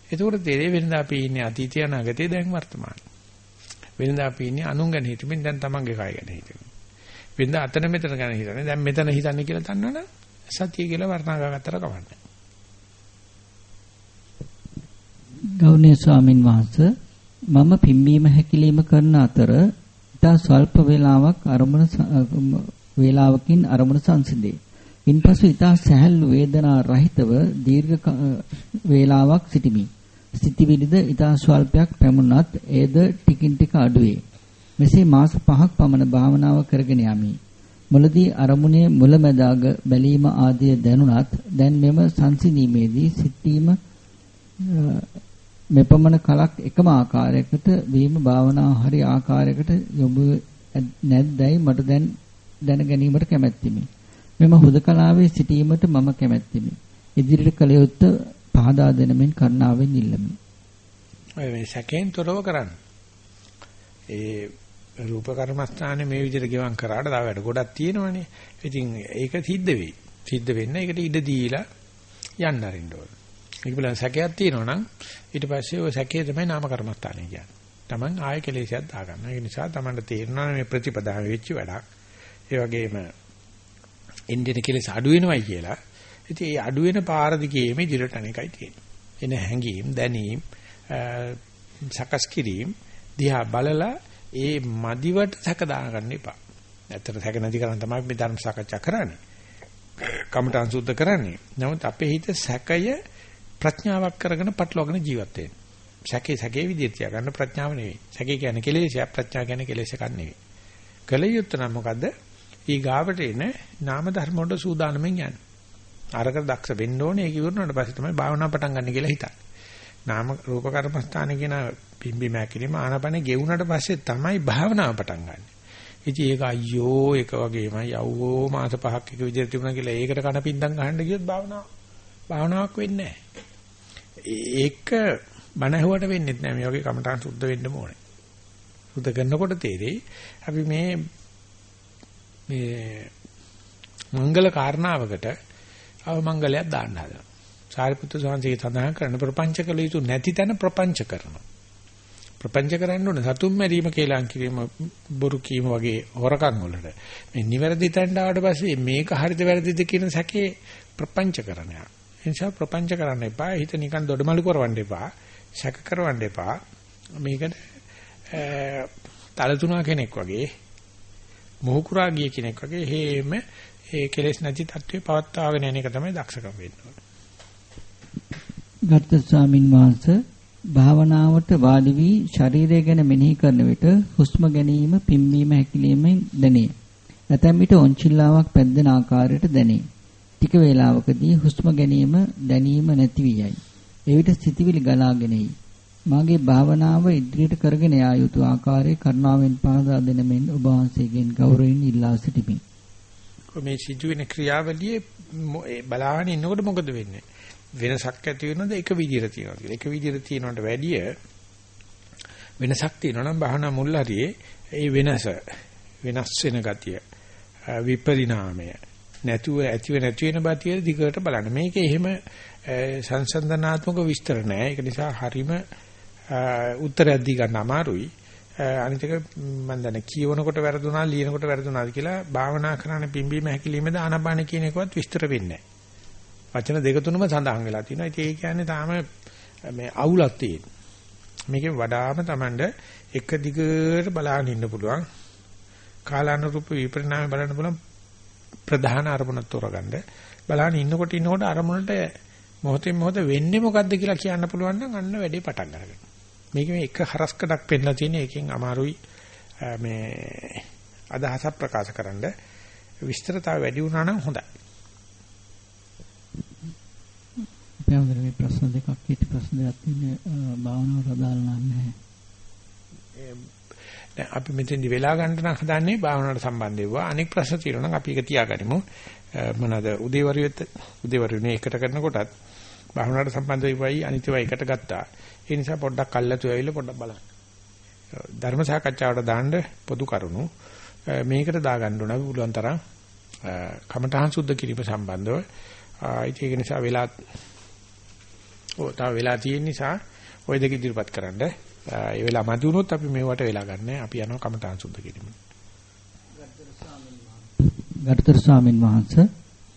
එතකොට තේරෙ වෙනදා අපි ඉන්නේ අතීතය අනාගතය දැන් වර්තමානයේ. වෙනදා අපි ඉන්නේ අනුන් ගැන හිතමින් දැන් තමන්ගේ කය ගැන හිතමින්. වෙනදා අතන මෙතන ගැන හිතන්නේ දැන් මෙතන හිතන්නේ කියලා දන්නවනම් සතිය කියලා වර්ණාගා ගත්තර කවන්නේ. ගෞණීය ස්වාමින් වහන්සේ මම පිම්බීම හැකිලිම කරන අතර ඉතා ස්වල්ප වේලාවක් අරමුණ වේලාවකින් අරමුණ සංසිඳේ. ඉන්පසු ඊතා සැහැල්ලු වේදනා රහිතව දීර්ඝ වේලාවක් සිටිමි. සිටිවිලිද ඊතා ස්වල්පයක් පැමුණත් එයද ටිකින් ටික අඩුවේ. මෙසේ මාස 5ක් පමණ භාවනාව කරගෙන යමි. මුලදී අරමුණේ මුලැමැදාග බැලීම ආදිය දැනුණත් දැන් මෙම සංසිඳීමේදී සිටීම මෙපමණ කලක් එකම ආකාරයකට වීම භාවනාව හරි ආකාරයකට යොමු නැද්දයි මට දැන් දැන ගැනීමට කැමැත්තිමි. මෙම හුදකලාවේ සිටීමට මම කැමැත්තෙමි. ඉදිරියට කළ යුත්තේ පහදා දෙනමින් කරුණාවෙන් ඉල්ලමි. ඔය මේ සැකෙන් තොරව කරන්න. ඒ රූප කර්මස්ථානේ මේ විදිහට ගෙවම් කරාට තව වැඩ ගොඩක් තියෙනවනේ. ඉතින් ඒක සිද්ධ වෙයි. සිද්ධ වෙන්න ඒකට ඉඩ දීලා යන්න අරින්න ඕන. ඒක බලන්න සැකයක් තියෙනවා නම් ඊට පස්සේ ওই සැකේ තමයි නාම කර්මස්ථානේ කියන්නේ. Taman ආය කෙලෙසයක් දාගන්න. ඒ නිසා Tamanට තේරෙනවා මේ ප්‍රතිපදාව වෙච්ච වැඩක්. ඒ වගේම එන්නේ කෙලස් අඩු වෙනවයි කියලා. ඉතින් ඒ අඩු වෙන පාර දිගේ මේ දිරට අනේකයි තියෙන්නේ. එන හැඟීම්, දැනීම්, සකස් කිරීම දිහා බලලා ඒ මදිවට සැක දාගන්න එපා. ඇත්තට සැක නැති කරන් තමයි මේ ධර්ම සාකච්ඡා කරන්නේ. කමඨං සුද්ධ කරන්නේ. නමුත් අපේ හිත සැකය ප්‍රඥාවක් කරගෙන පටලවාගෙන ජීවත් වෙනවා. සැකේ සැකේ විදිහට තියාගන්න ප්‍රඥාව නෙවෙයි. සැකේ කියන්නේ කෙලෙසයක්, ප්‍රඥා කියන්නේ කෙලෙසයක් නෙවෙයි. කල යුත්තේ නම් මොකද්ද? ඊ ගාවට එන නාම ධර්ම වලට සූදානම්ෙන් යන්නේ. අරක දක්ෂ වෙන්න ඕනේ ඒක ඉවරනට පස්සේ තමයි භාවනා පටන් ගන්න කියලා හිතන්නේ. නාම රූප කර්මස්ථාන කියන පිම්බි මෑකිලිම ආනපන ගෙවුනට පස්සේ තමයි භාවනාව පටන් ගන්න. ඉතින් ඒක අයියෝ ඒක වගේමයි යව්වෝ මාස පහක් එක විදිහට තිබුණා කියලා ඒකට කන පින්දම් ගහන්න ගියොත් භාවනාව භාවනාවක් වෙන්නේ නැහැ. ඒක බණ ඇහුවට වෙන්නේ නැහැ. මේ වගේ කමඨාන් සුද්ධ වෙන්න ඕනේ. සුද්ධ කරනකොට තේරෙයි අපි මේ මේ මංගල කාරණාවකට අවමංගලයක් දාන්න හදනවා. සාරිපුත්‍ර සාන්තිය සඳහන් කරන ප්‍රපංච කළ යුතු නැති තැන ප්‍රපංච කරනවා. ප්‍රපංච කරන්න ඕනේ සතුම් මැරීම කියලා කිරීම බොරු කීම වගේ හොරකම් වලට. මේ නිවැරදි තැනට ආවට පස්සේ මේක හරිද වැරදිද කියන සැකේ ප්‍රපංච කරනවා. ඒ නිසා ප්‍රපංච කරන්න එපා. හිත නිකන් දොඩමලු කරවන්න එපා. සැක කරවන්න එපා. මේකට තලතුණා කෙනෙක් වගේ මොහුකුරා ගිය කෙනෙක් වගේ හේම ඒ කෙලෙස් නැති තත්ත්වේ පවත්වාගෙන යන එක තමයි දක්ෂකම වෙන්න ඕනේ. ගර්ථ ස්වාමින් වහන්සේ භාවනාවට වාඩි වී ශරීරය ගැන මෙනෙහි කරන විට හුස්ම ගැනීම පිම්බීම හැකිලීමෙන් දැනේ. ඇතැම් විට ඔන්චිල්ලාවක් පැද්දෙන ආකාරයට දැනේ. ටික වේලාවකදී හුස්ම ගැනීම දැනීම නැති වී යයි. එවිට සිතවිලි ගලාගෙන එයි. මාගේ භාවනාව ඉදිරියට කරගෙන යා යුතු ආකාරයේ කරුණාවෙන් පහදා දෙන මෙන් ඔබ වහන්සේගෙන් ගෞරවයෙන් ඉල්ලා සිටිමි. මේ සිදුවෙන ක්‍රියාවලියේ බලාගෙන ඉන්නකොට මොකද වෙන්නේ? වෙනසක් ඇති වෙනවද එක විදිහට තියෙනවද කියලා. එක විදිහට තියෙනවට වැඩිය වෙනසක් තියෙනවා නම් භාවනා මුල් හරියේ ඒ වෙනස වෙනස් වෙන ගතිය විපරිණාමය නැතුව ඇතිව නැති වෙන බතිය දිගට බලන්න. මේක එහෙම සංසන්දනාත්මක විස්තර නෑ. ඒක නිසා හරීම උත්තරයක් දී ගන්න අමාරුයි. අනිත් එක මම දන්නේ කියවනකොට වැරදුනා ලියනකොට වැරදුනාද කියලා භාවනා කරන පිම්බීම හැකිලිමේද ආනපාන කියන එකවත් විස්තර වෙන්නේ නැහැ. වචන දෙක තුනම සඳහන් වෙලා තියෙනවා. ඉතින් ඒ කියන්නේ තාම මේ අවුලක් තියෙන. මේකේ වඩාම Tamanda එක දිගට බලාගෙන ඉන්න පුළුවන්. කාලානුරූප විපරිණාමය බලන්න පුළුවන් ප්‍රධාන අරමුණක් තෝරගන්න. බලාගෙන ඉන්නකොට ඉන්නකොට අරමුණට මොහොතින් මොහොත වෙන්නේ මොකද්ද කියලා කියන්න පුළුවන් නම් අන්න වැඩේ පටන් ගන්නවා. මේක මේ එක හරස්කඩක් පෙන්නලා තියෙන එකෙන් අමාරුයි මේ අදහසක් ප්‍රකාශ කරන්න විස්තරතාව වැඩි වුණා නම් හොඳයි. අපේ මේ ප්‍රශ්න දෙකක් හිටි ප්‍රශ්න දෙකක් තියෙන භාවනාව රදාල් නැහැ. දැන් අපි මෙතෙන්දි වෙලා ගන්න නම් හදන්නේ භාවනාවට සම්බන්ධ වෙවා. අනෙක් ප්‍රශ්න තියෙනවා නම් අපි ඒක තියාගනිමු. මොනවාද උදේවරුවෙත් උදේවරුනේ එකට කරනකොටත් භාවනාවට සම්බන්ධ වෙවයි අනිත්‍යව එකට ගත්තා. ඒ නිසා පොඩ්ඩක් කල්ලාතු ඇවිල්ලා පොඩ්ඩක් බලන්න. ධර්ම සාකච්ඡාවට දාන්න පොදු කරුණු මේකට දාගන්න ඕන අපි පුළුවන් තරම් කමඨහං සුද්ධ කිරීම සම්බන්ධව ඒක නිසා වෙලා ඔය තව වෙලා තියෙන නිසා ওই දෙක ඉදිරිපත් කරන්න. ඒ වෙලාව මදි වුණොත් අපි මේවට වෙලා ගන්න. අපි යනවා කමඨහං සුද්ධ කිරීම. ගරුතර ස්වාමින් වහන්සේ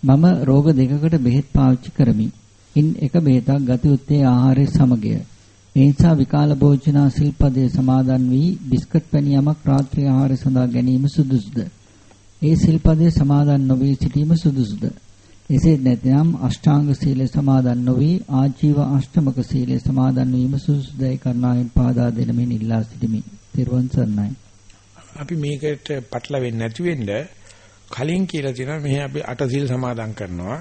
මම රෝග දෙකකට බෙහෙත් පාවිච්චි කරමි. ඉන් එක බෙහෙතක් ගත යුත්තේ ආහාරයේ සමගය. ඒ නිසා විකාල භෝජනා සිල්පදයේ සමාදන් වී බිස්කට් පැණි යමක් රාත්‍රී ආහාරය සඳහා ගැනීම සුදුසුද? ඒ සිල්පදයේ සමාදන් නොවී සිටීම සුදුසුද? එසේ නැත්නම් අෂ්ටාංග සීලය සමාදන් නොවි ආජීව අෂ්ටමක සීලය සමාදන් වීම සුදුසුදයි කරනායින් පාදා දෙන මෙන් ඉල්ලා සිටිමි. තිරුවන් සරණයි. අපි මේකට පටල වෙන්නේ නැති වෙන්න කලින් කියලා තියෙනවා මෙහි අපි අට සීල් සමාදන් කරනවා.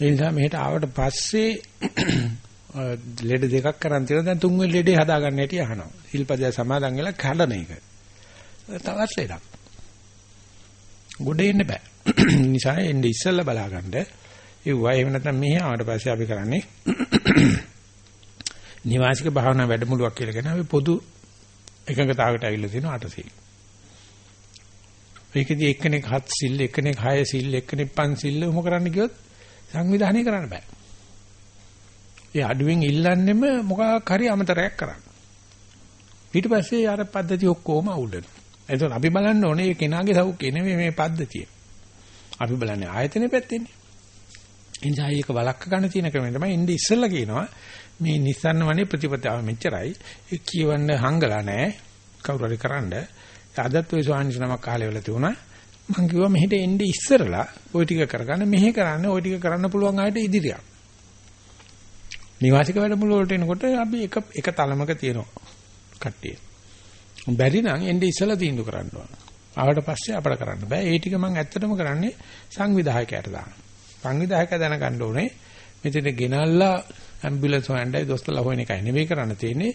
ඒ නිසා මෙහෙට ආවට පස්සේ ලෙඩ දෙකක් කරන් තියෙනවා දැන් තුන්වෙනි ලෙඩේ හදාගන්න හැටි අහනවා. සිල්පදය සමාදන් වෙලා කඩන එක. තවත් ලෙඩක්. ගොඩ එන්න බෑ. නිසා එන්නේ ඉස්සෙල්ලා බලාගන්න. ඒ වගේ එහෙම නැත්නම් මෙහි ආවට පස්සේ අපි කරන්නේ නිවාසික භාවනා වැඩමුළුවක් කියලා කියන අපි පොදු එකඟතාවකට ඇවිල්ලා තියෙනවා අටසිල්. ඒකදී එක්කෙනෙක් හත් සිල්, එක්කෙනෙක් හය සිල්, එක්කෙනෙක් පන් සිල් උම කරන්න කිව්වොත් සංවිධානය කරන්න බෑ. ඒ අඩුවෙන් ඉල්ලන්නෙම මොකක් හරි අමතරයක් කරන්න. ඊට පස්සේ අර පද්ධති ඔක්කොම අවුල්නවා. එතකොට අපි බලන්න ඕනේ මේ කෙනාගේ සෞඛ්‍ය නෙමෙයි මේ පද්ධතිය. අපි බලන්නේ ආයතනෙ පැත්තෙන්නේ. ඒ නිසා මේක වළක්ක ගන්න තියෙන ක්‍රමය තමයි ඉන්නේ ඉස්සෙල්ලා කියනවා මේ නිස්සන්න වනේ ප්‍රතිපදාව මෙච්චරයි. ඒ කියවන්න හංගලා නැහැ. කවුරු හරි කරන්න. අදත් ඔය ස්වාමීන් නමක් කාලේ වෙලා තිබුණා. මං කිව්වා මෙහෙට එන්නේ ඉස්සරලා ওই ටික කරගන්න මෙහෙ කරන්නේ ওই ටික කරන්න පුළුවන් ආයත ඉදිරියක්. නිවාසික වැඩමුළු වලට එනකොට අපි එක එක තලමක තියෙනවා කට්ටිය. බැරි නම් එන්නේ ඉස්සලා තීන්දුව කරන්න ඕන. ආවට පස්සේ අපට කරන්න බෑ. ඒ ටික මම ඇත්තටම කරන්නේ සංවිධායකයට දාන. සංවිධායක දැනගන්න ඕනේ මෙතන ගෙනල්ලා ඇම්බියුලන්ස් හොයන්නයි දොස්තරලා හොයන එකයි නෙවෙයි කරන්න තියෙන්නේ.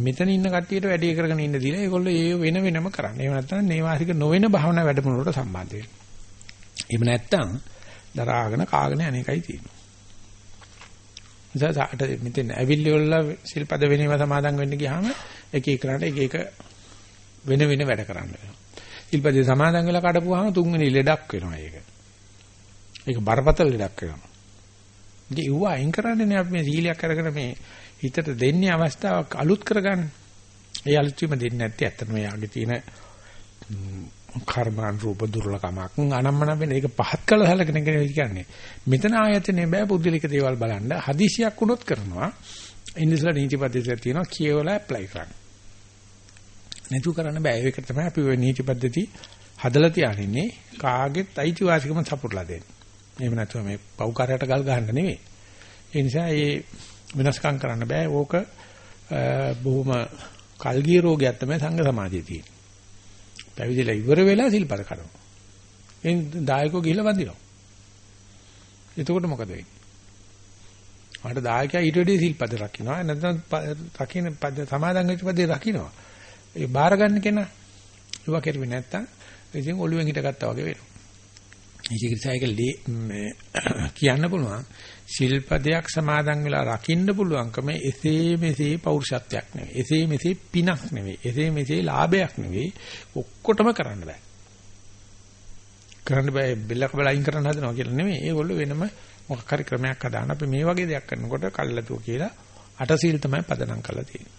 මෙතන ඉන්න කට්ටියට වැඩි කරගෙන ඉන්න දීලා ඒගොල්ලෝ ඒ වෙන වෙනම කරන්න. එහෙම නැත්නම් නේවාසික නොවන භාවනා වැඩමුළුවට සම්බන්ධ වෙන්න. එහෙම නැත්නම් දරාගෙන කාගෙන අනේකයි තියෙන්නේ. ඉතින් මෙතන ඇවිල්ලි වල සිල්පද වෙනේව සමාදන් වෙන්න ගියාම එක එකනට එක එක වෙන වෙන වැඩ කරන්න වෙනවා. සිල්පදේ සමාදන් වෙලා කඩපුවාම තුන්වෙනි ලෙඩක් වෙනවා ඒක. ඒක බරපතල ලෙඩක් වෙනවා. ඉතින් ඒව අයින් කරන්නේ අපි මේ සීලයක් අරගෙන මේ හිතට දෙන්නේ අවස්ථාවක් අලුත් කරගන්න. ඒ අලුත් වීම දෙන්නේ නැත්තේ ඇත්තටම යාගේ තියෙන කර්මාන් රූප දුර්ලකමක් අනම්මන වෙන ඒක පහත් කළ හැලගෙන කියන්නේ. මෙතන ආයතනේ බෑ පුදුලික දේවල් බලන්න. හදිසියක් වුණොත් කරනවා. ඉන්දිස්ලා නීති පද්ධතියක් තියෙනවා කියවලා ඇප්ලයි කරන්න. නැතු කරන්න බෑ. ඒක තමයි අපි ওই නීති පද්ධති හදලා තියානින්නේ කාගෙත් අයිතිවාසිකම සපුරලා දෙන්නේ. එහෙම නැතුව මේ පව්කාරයට ගල් ගහන්න නෙවෙයි. ඒ නිසා මේ වෙනස්කම් කරන්න බෑ. ඕක බොහොම කල්ගිය රෝගයක් තමයි සංඝ සමාජයේ තියෙන්නේ. පැවිදිලා ඉවර වෙලා සිල්පද කරනවා. එන් දායකෝ ගිහිල්ලා වඳිනවා. එතකොට මොකද වෙන්නේ? ආට දායකයා ඊට වැඩි සිල්පද රකින්නවා. නැත්නම් රකින්න පද සමාදන් වෙච්ච පදේ රකින්නවා. ඒ බාර ගන්න කෙනා ඒවා කරුවේ නැත්තම් ඉතින් ඔළුවෙන් හිටගත්තා වගේ වෙනවා. ඒක නිසා ඒක කියන්න පුළුවන් ශිල්පදයක් සමාදන් වෙලා රකින්න පුළුවන්කම එසේ මෙසේ පෞරුෂත්වයක් නෙවෙයි. එසේ මෙසේ පිනක් නෙවෙයි. එසේ මෙසේ ලාභයක් නෙවෙයි. ඔක්කොටම කරන්න බෑ. කරන්න බෑ බෙල්ල කබල අයින් කරන්න හදනවා කියලා නෙමෙයි. ඒගොල්ලෝ වෙනම මොකක් හරි ක්‍රමයක් හදාන අපි මේ වගේ දෙයක් කරනකොට කල්ලාතුව කියලා අටසීල් තමයි පදනම් කරලා තියෙන්නේ.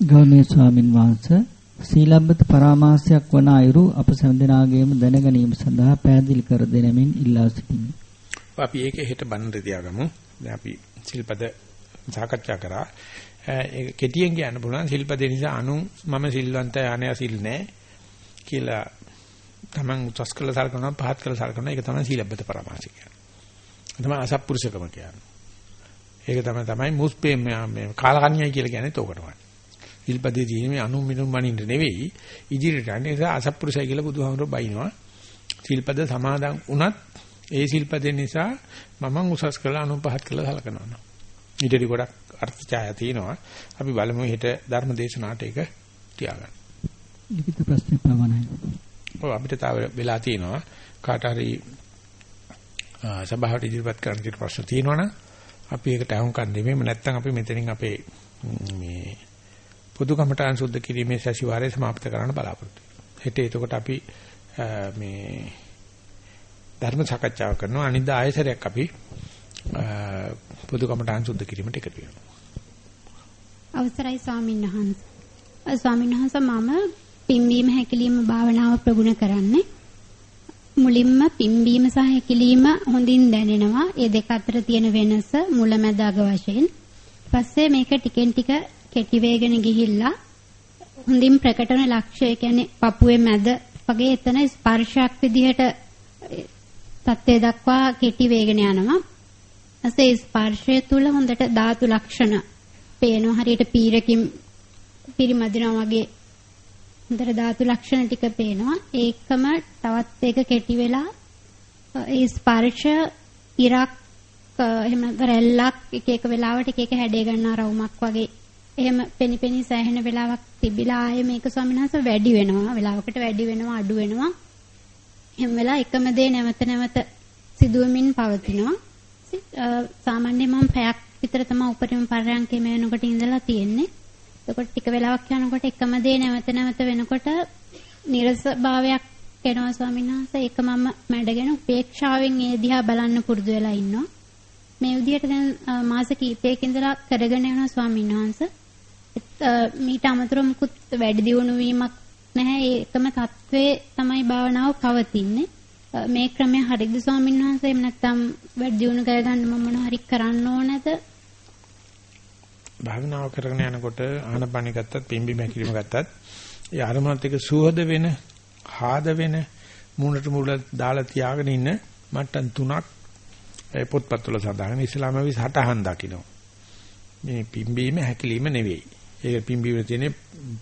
ගෞරවනීය ස්වාමින් වහන්සේ සීලබ්බත පරාමාසයක් වන අයුරු අප සම්දෙනාගේම දැනගැනීම සඳහා පැහැදිලි කර දෙනමින් ඉල්ලා සිටිමි. අපි ඒකේ හෙට බණ්ඩ තියාගමු. දැන් අපි සිල්පද සාකච්ඡා කරා. ඒක කෙටියෙන් කියන්න පුළුවන් සිල්පදේ නිසා අනු මම සිල්වන්තය අනයා සිල් නැහැ කියලා තමන් උසස් කළ සලකනවා පහත් කළ සලකනවා ඒක තමයි සීලබ්බත පරමාසය කියන්නේ. තමයි අසත්පුරුෂකම කියන්නේ. ඒක තමයි තමයි මුස්පේ මේ කාලකන්‍යයි කියලා කියන්නේ තෝකටමයි. සිල්පදේ තියෙන මේ අනු මිනුම් මනින්න නෙවෙයි ඉදිරියට යන්නේ නිසා අසත්පුරුෂයි කියලා බුදුහාමුදුරුවෝ බයිනවා. සිල්පද සමාදන් වුණත් ඒ ශිල්පදේ නිසා මම උසස් කළා අනුපහත් කළා සලකනවා. ඊටරි ගොඩක් අර්ථ ඡාය තියෙනවා. අපි බලමු හෙට ධර්ම දේශනාවට ඒක තියාගන්න. ලිඛිත ප්‍රශ්න පමණයි. ඔව් අපිට තව වෙලා තියෙනවා. කාට හරි සභාවට ඉදිරිපත් කරන්න තියෙන ප්‍රශ්න තියෙනවනම් අපි ඒකට අහුම්කම් දෙමෙම නැත්නම් අපි මෙතනින් අපේ මේ පොදු කමටහන් සුද්ධ කිරීමේ සැසිවාරය සමාප්ත කරන්න බලාපොරොත්තු වෙනවා. හෙට එතකොට අපි මේ ධර්ම සාකච්ඡාව කරනවා. අනිද්දා ආයසරයක් අපි පොදු කමඨාන් සුද්ධ කිරීමට එකතු වෙනවා. අවසරයි ස්වාමීන් වහන්සේ. ස්වාමීන් වහන්සේ මම පිම්බීම හැකිලිම භාවනාව ප්‍රගුණ කරන්නේ. මුලින්ම පිම්බීම සහ හැකිලිම හොඳින් දැනෙනවා. ඒ දෙක අතර තියෙන වෙනස මුලැමැද අග වශයෙන්. පස්සේ මේක ටිකෙන් ටික කෙටි වේගෙන ගිහිල්ලා හොඳින් ප්‍රකට වෙන ලක්ෂය කියන්නේ පපුවේ මැද වගේ එතන ස්පර්ශයක් විදිහට තත්ත්වය දක්වා කෙටි වේගෙන යනවා. ඊසේ ස්පර්ශය තුල හොඳට ධාතු ලක්ෂණ පේනවා. හරියට පීරකින් පිරිමදිනවා වගේ හොඳට ධාතු ලක්ෂණ ටික පේනවා. ඒකම තවත් එක කෙටි වෙලා ඒ ස්පර්ශ ඉරක් එහෙම රැල්ලක් එක එක වෙලාවට එක එක හැඩේ ගන්නා රවුමක් වගේ. එහෙම පෙනිපෙනි සෑහෙන වෙලාවක් තිබිලා ආයේ මේක ස්වාමීන් වහන්සේ වැඩි වෙනවා. වෙලාවකට වැඩි වෙනවා අඩු වෙනවා. එහෙම වෙලා එකම දේ නැවත නැවත සිදුවමින් පවතිනවා සාමාන්‍යයෙන් මම පැයක් විතර තමයි උපරිම පරයන්කේ මේ වෙනකොට ඉඳලා තියෙන්නේ. එතකොට ටික වෙලාවක් යනකොට එකම දේ නැවත නැවත වෙනකොට නිරස භාවයක් එනවා ස්වාමීන් වහන්සේ. ඒක මම මැඩගෙන උපේක්ෂාවෙන් ඒ දිහා බලන්න පුරුදු වෙලා ඉන්නවා. මේ විදිහට දැන් මාස කිහිපයක ඉඳලා කරගෙන යනවා ස්වාමීන් වහන්සේ. මීට අමතරව මුකුත් වැඩි දියුණු වීමක් නැහැ. ඒකම தત્ත්වයේ තමයි භාවනාව පවතින්නේ. මේ ක්‍රමය හරිද ස්වාමීන් වහන්සේ එහෙම නැත්නම් වැඩි දියුණු කරගන්න මම මොන හරි කරන්න ඕනද? භාවනාව කරගෙන යනකොට ආනපනි ගත්තත් පිම්බි මැකිලිම ගත්තත් ඒ අරමුණත් එක්ක සුහද වෙන, හාද වෙන මූණට මූල දාලා තියාගෙන ඉන්න මට්ටම් තුනක් ඒ පොත්පත්වල සඳහන් ඉස්ලාම විසහටහන් දකින්න. මේ පිම්බීම හැකිලිම නෙවෙයි. ඒක පිම්බීම තියෙන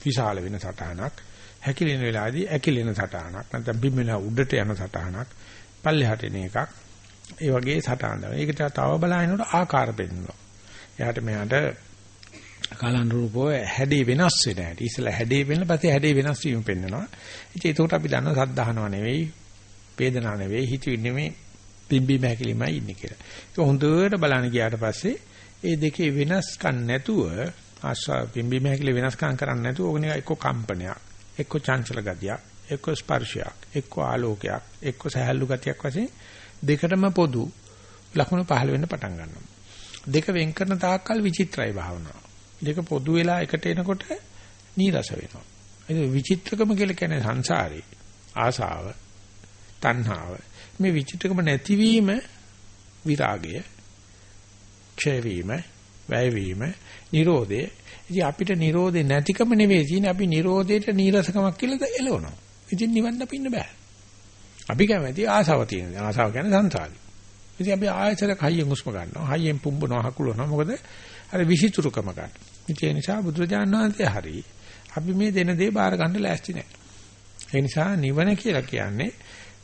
විශාල වෙන සටහනක්. හැකිලෙන වෙලාවේදී ඇකිලෙන සටහනක් නැත්නම් බිම්මලා උඩට යන සටහනක් පල්ලෙහාට එන එකක් ඒ වගේ සටහන. ඒකට තව බලහිනකොට ආකාර පෙන්වනවා. එයාට මෙයාට කාලන් රූපෝ හැඩේ වෙනස් වෙන හැටි. ඉස්සලා හැඩේ වෙන පස්සේ හැඩේ වෙනස් වීම පෙන්වනවා. ඉතින් ඒකට අපි දන්නවා සද්ධාහනව නෙවෙයි, වේදනාව නෙවෙයි, හිතවිලි නෙවෙයි, පිම්බීම හැකිලිමයි ඉන්නේ කියලා. ඒක හොඳට බලන්න ගියාට පස්සේ ඒ දෙකේ වෙනස්කම් නැතුව ආස්වා පිම්බීම හැකිලි වෙනස්කම් කරන්නේ නැතුව ඕකනේ එක්ක කම්පනයක් එක්ක චංචල ගතියක්, එක්ක ස්පර්ශයක්, එක්ක ආලෝකයක්, එක්ක සහැල්ලු ගතියක් වශයෙන් දෙකටම පොදු ලක්ෂණ පහළ වෙන්න පටන් ගන්නවා. දෙක වෙන් කරන තාක්කල් විචිත්‍රයි භාවනාව. දෙක පොදු වෙලා එකට එනකොට නීරස වෙනවා. ඒ විචිත්‍රකම කියලා කියන්නේ සංසාරේ ආසාව, තණ්හාව. මේ විචිත්‍රකම නැතිවීම විරාගය, ක්ෂය වීම, වැය වීම, නිරෝධය ඉතින් අපිට Nirodhe නැතිකම නෙවෙයි තියෙන්නේ අපි Nirodheට නීරසකමක් කියලා එළවනවා. ඉතින් නිවන් දපින්න බෑ. අපි කැමති ආසාව තියෙන. ආසාව කියන්නේ සංසාරي. ඉතින් අපි ආයතනක හයියෙන් හුස්ම ගන්නවා. හයියෙන් පුම්බනවා හකුලනවා. මොකද අර විසිතුරුකම ගන්න. ඒ නිසා බුදුරජාණන් වහන්සේ හරි අපි මේ දෙන දේ බාර ගන්න ලෑස්ති නැහැ. ඒ නිසා නිවන කියලා කියන්නේ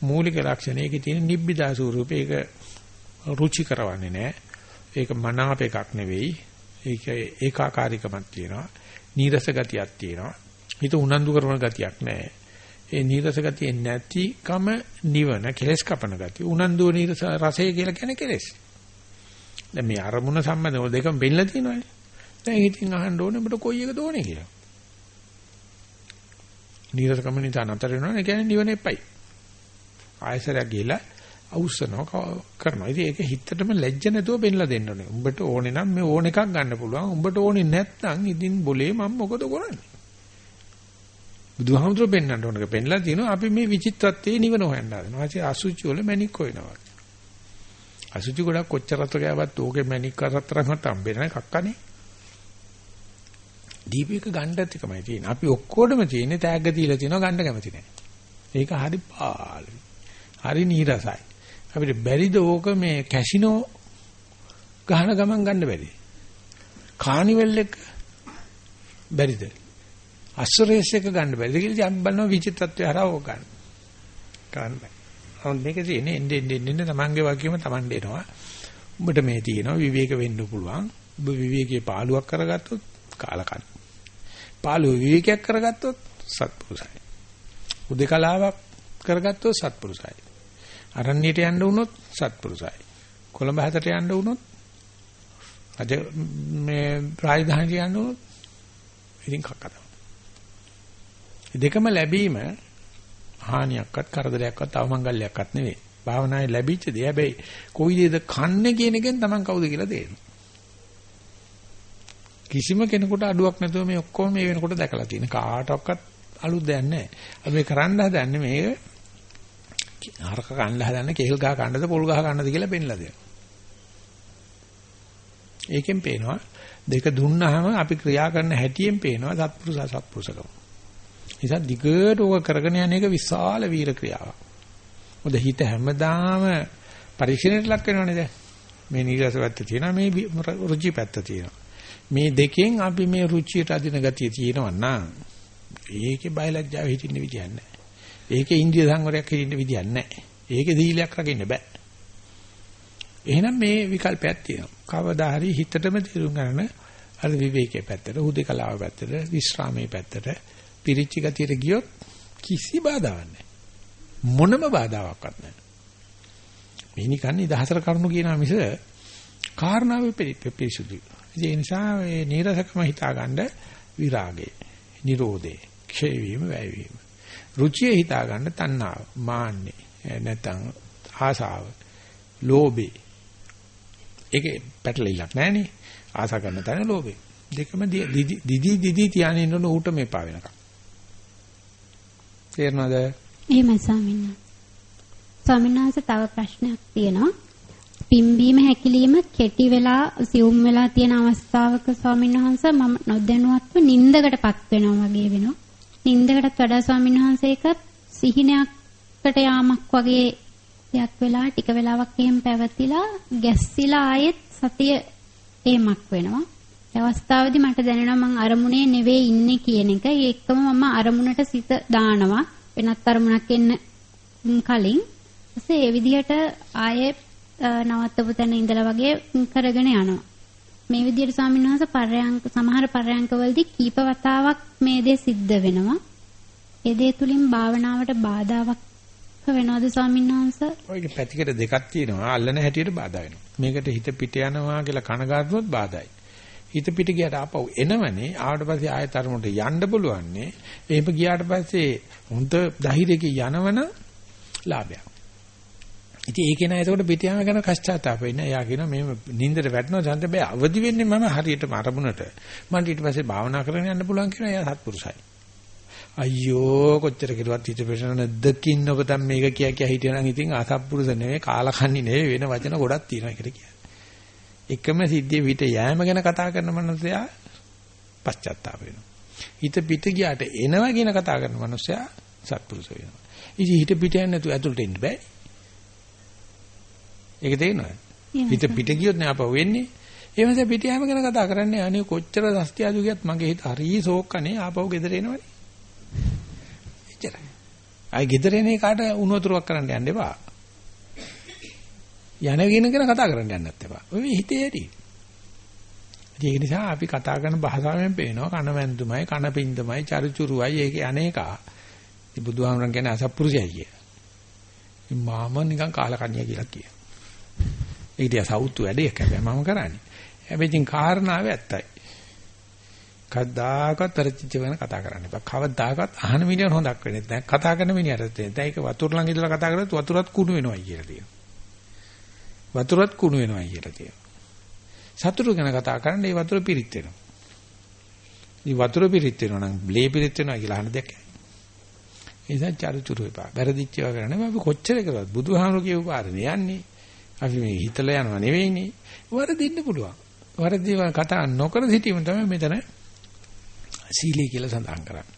මූලික ලක්ෂණ ඒකේ තියෙන නිබ්බිදා ස්වරූපේ ඒක රුචි කරවන්නේ නැහැ. ඒක මනාප එකක් නෙවෙයි. ඒක ඒකාකාරීකමක් තියෙනවා. නීරස ගතියක් තියෙනවා. හිත උනන්දු කරන ගතියක් නැහැ. ඒ නීරස ගතිය නැතිකම නිවන කෙලස් කපන ගතිය. උනන්දු නීරස රසය කියලා කියන්නේ කෙලස්. දැන් මේ අරමුණ සම්බන්ධව දෙකම බෙල්ල තියෙනවානේ. දැන් ඉතින් අහන්න ඕනේ ඔබට කොයි එකද ඕනේ කියලා. නීරසකම නිසා නතර වෙනවා. ඒ කියන්නේ නිවන එපයි. ආයසරයක් ගිහලා අවුස්සනවා කරනවා. ඉතින් ඒක හිතටම ලැජ්ජ නැතුව පෙන්ලා දෙන්න ඕනේ. උඹට ඕනේ නම් මේ ඕන එකක් ගන්න පුළුවන්. උඹට ඕනේ නැත්නම් ඉතින් બોලේ මම මොකද කරන්නේ? බුදුහාමුදුරු පෙන්වන්න ඕනක පෙන්ලා තිනවා අපි මේ විචිත්‍රත්වයේ නිවන හොයන්න හදනවා. ඊට අසුචි වල මැණික් හොයනවා. අසුචි ගොඩක් කොච්චර රත් ගෑවත් ඕකේ මැණික් කරතරක්වත් හම්බෙන්නේ නැහැ කක්කනේ. දීපේක ගණ්ඩත් එකමයි තියෙන්නේ. අපි ඔක්කොටම තියෙන්නේ තෑග්ග දීලා තියෙනවා ගණ්ඩ කැමති නැහැ. ඒක හරි පාළුයි. හරි නීරසයි. අපිට බැරිද ඕක මේ කැසිනෝ ගහන ගමන් ගන්න බැරි. කානිවල් එක බැරිද? අස්සරේස් එක ගන්න බැරිද කියලා අපි බලනවා විචිත්‍රත්වය හරහා ඕක ගන්න. ගන්න බෑ. හොඳ මේක තියෙන්නේ එන්නේ එන්නේ එන්නේ තමන්ගේ වගකීම තමන්ට එනවා. උඹට මේ තියෙනවා විවේක වෙන්න පුළුවන්. ඔබ විවේකයේ පාළුවක් කරගත්තොත් කාලකන්. පාළුව විවේකයක් කරගත්තොත් සත්පුරුසයි. උදේකලාවක් කරගත්තොත් සත්පුරුසයි. අරණ්‍යයට යන්න වුණොත් සත්පුරුසයි. කොළඹ හතට යන්න වුණොත් අද මේ රාජධානියට යන්න වුණොත් ඉතින් කක්කද. දෙකම ලැබීම හානියක්වත් කරදරයක්වත් අවමංගල්‍යයක්වත් නෙවෙයි. භාවනාවේ ලැබිච්ච දේ හැබැයි කොයි දේද කන්නේ කියන එකෙන් Taman කවුද කියලා තේරෙනවා. කිසිම කෙනෙකුට අඩුවක් නැතුව මේ ඔක්කොම මේ වෙනකොට දැකලා තියෙන කාටවත් අලුත් දෙයක් නැහැ. අපි මේ කරන්න හදන්නේ මේක හරක කන්න හදන්නේ කෙහෙල් ගහ කන්නද පොල් ගහ කන්නද කියලා පෙන්ලා දෙනවා. ඒකෙන් පේනවා දෙක දුන්නාම අපි ක්‍රියා කරන හැටියෙන් පේනවා සත්පුරුෂ සත්පුරුෂකම. නිසා දිගට ඕක කරගෙන යන එක විශාල වීර ක්‍රියාවක්. මොකද හිත හැමදාම පරීක්ෂණයට ලක් වෙනවනේ දැන්. මේ නීරස පැත්ත තියෙනවා මේ රුචි පැත්ත තියෙනවා. මේ දෙකෙන් අපි මේ රුචියට අදින ගතිය තියෙනවා නම් ඒකේ බයලජ්ජාව හිටින්න විදියක් නැහැ. ඒකේ ඉන්දිය සංවරයක් හිටින්න විදියක් නැහැ. ඒකේ දීලයක් රකින්න බෑ. එහෙනම් මේ විකල්පයක් තියෙනවා. කවදා හරි හිතටම තීරුම් ගන්න අර විවේකයේ පැත්තට, හුදේකලාව පැත්තට, විශ්‍රාමයේ පැත්තට පිරිච්ච ගතියට ගියොත් කිසි බාධාවක් නැහැ. මොනම බාධාවක්වත් නැහැ. මේ නිකන් නිදහසට කරුණු කියනවා මිස කාරණාවේ පිරිසුදුයි. ඒ නිසා මේ නීරසකම හිතාගන්න විරාගය, නිරෝධය, ක්ෂය වීම, වැය වීම. රුචිය හිතාගන්න තණ්හාව, මාන්නේ, නැත්නම් ආසාව, ලෝභේ. ඒකේ පැටලිලක් නැහනේ. ආසා කරන තැන ලෝභේ. දෙකම දිදි දිදි තියාගෙන ඉන්න ඌට මේපා වෙනකම්. තේරෙනවද? එහෙමයි ස්වාමීන් වහන්සේ. ස්වාමීන් වහන්සේ තව ප්‍රශ්නයක් තියෙනවා. පිම්බීම හැකිලිම කෙටි වෙලා සියුම් වෙලා තියෙන අවස්ථාවක ස්වාමීන් වහන්සේ මම නොදැනුවත්ව නිින්දකටපත් වෙනවා වගේ වෙනවා. නිින්දකටත් වඩා ස්වාමීන් වහන්සේක සිහිනයක්කට යාමක් වගේ දෙයක් වෙලා ටික වෙලාවක් එහෙම පැවතිලා ගැස්සිලා ආයෙත් සතිය එමක් වෙනවා. ඒ අවස්ථාවේදී මට දැනෙනවා මං අරමුණේ නෙවෙයි ඉන්නේ කියන එක. ඒකම මම අරමුණට සිත දානවා. වෙනත් අරමුණක් එන්න කලින්. ඊපස්සේ ඒ විදිහට ආයේ නවත්තපු තැන ඉඳලා වගේ කරගෙන යනවා. මේ විදිහට ස්වාමීන් වහන්සේ පරයන්ක සමහර පරයන්කවලදී කීප වතාවක් මේ දේ සිද්ධ වෙනවා. ඒ දේ තුලින් භාවනාවට බාධාවක් වෙනවද ස්වාමීන් වහන්සේ? ඔයක පැතිකඩ දෙකක් තියෙනවා. අල්ලන හැටියට බාධා වෙනවා. මේකට හිත පිට යනවා කියලා කනගාටුනොත් බාධායි. හිත පිට ගියට ආපහු එනවනේ ආවට පස්සේ ආයෙත් අරමුණට යන්න පුළුවන්නේ එහෙම ගියාට පස්සේ හොඳ ධෛර්යයකින් යනවන ලාභයක් ඉතින් ඒක නෑ එතකොට පිට යන ගැන කශ්චාතාප වෙන්නේ එයා කියනවා මේ නින්දට වැටෙනවා සම්ද බෑ අවදි වෙන්නේ මම හරියටම අරමුණට මන්ට ඊට පස්සේ භාවනා කරගෙන යන්න පුළුවන් කියන එයා සත්පුරුසයි අයියෝ කොච්චර කිරුවත් හිත පෙරන නැද්දකින් ඔබ දැන් මේක කිය කිය හිටියනම් ඉතින් අසත්පුරුෂ නෙවෙයි කාලකන්ණි නෙවෙයි වෙන වචන ගොඩක් තියෙනවා ඒකට කියන්නේ එකම සිද්ධිය පිට යෑම ගැන කතා කරන මනුස්සයා පශ්චාත්තාප වෙනවා. හිත පිට ගියාට එනවා කියන කතා කරන මනුස්සයා සත්පුරුෂ වෙනවා. ඉතින් හිත පිට යන්නේ නැතුව ඇතුළට එන්න බෑ. ඒක තේරෙනවද? හිත පිට ගියොත් නේ අපව වෙන්නේ. ඒ නිසා පිට යෑම ගැන කතා කරන්නේ අනේ කොච්චර සස්තියාදු ගියත් මගේ හිත හරි සෝක්කනේ ආපහු ගෙදර එනවනේ. එච්චරයි. ආයි ගෙදර එන එකට උණු වතුරක් කරන්න යන්න එපා. යන කියන ගැන කතා කරන්න යන්නත් එපා. ඔය හිතේ ඇති. ඒක නිසා අපි කතා කරන භාෂාවෙන් පේනවා කනවැන්දුමයි කනපින්දමයි චරිචුරුවයි ඒකේ අනේකා. ඉතින් බුදුහාමරන් කියන්නේ අසත්පුරුෂයයි කිය. මම නිකන් කාලකන්‍ය කියලා කිය. ඒක දිහා සවුතු වැඩේ හැබැයි මම කරන්නේ. හැබැයි ඉතින් කාරණාව ඇත්තයි. කවදාකවත් පරිචිච්ච වෙන කතා කරන්න එපා. කවදාකවත් අහන මිනිහට හොඳක් වෙන්නේ නැහැ. කතා කරන මිනිහට දෙන්නේ. දැන් ඒක වතුර ළඟ ඉඳලා කතා කරද්දී වතුරත් කුණු වෙනවයි කියලා තියෙනවා. වතුරත් කුණු වෙනවයි කියලා තියෙනවා. සතුරු ගැන කතා කරන්න ඒ වතුර පිරිත් වෙනවා. මේ වතුර පිරිත් වෙනවා නම් බ්ලේ පිරිත් වෙනවා කියලා අහන දෙයක්. ඒ නිසා චරිචුරු එපා. වැරදිච්ච ඒවා කරන්නේ අපි කොච්චර කරුවත් බුදුහාමුදුරු කියපු පාරනේ යන්නේ. අපි මේ හිතලා යනවා නෙවෙයිනේ. වරදින්න පුළුවන්. වරදිව කතා නොකර සිටීම තමයි මෙතන සීලය කියලා සඳහන් කරන්නේ.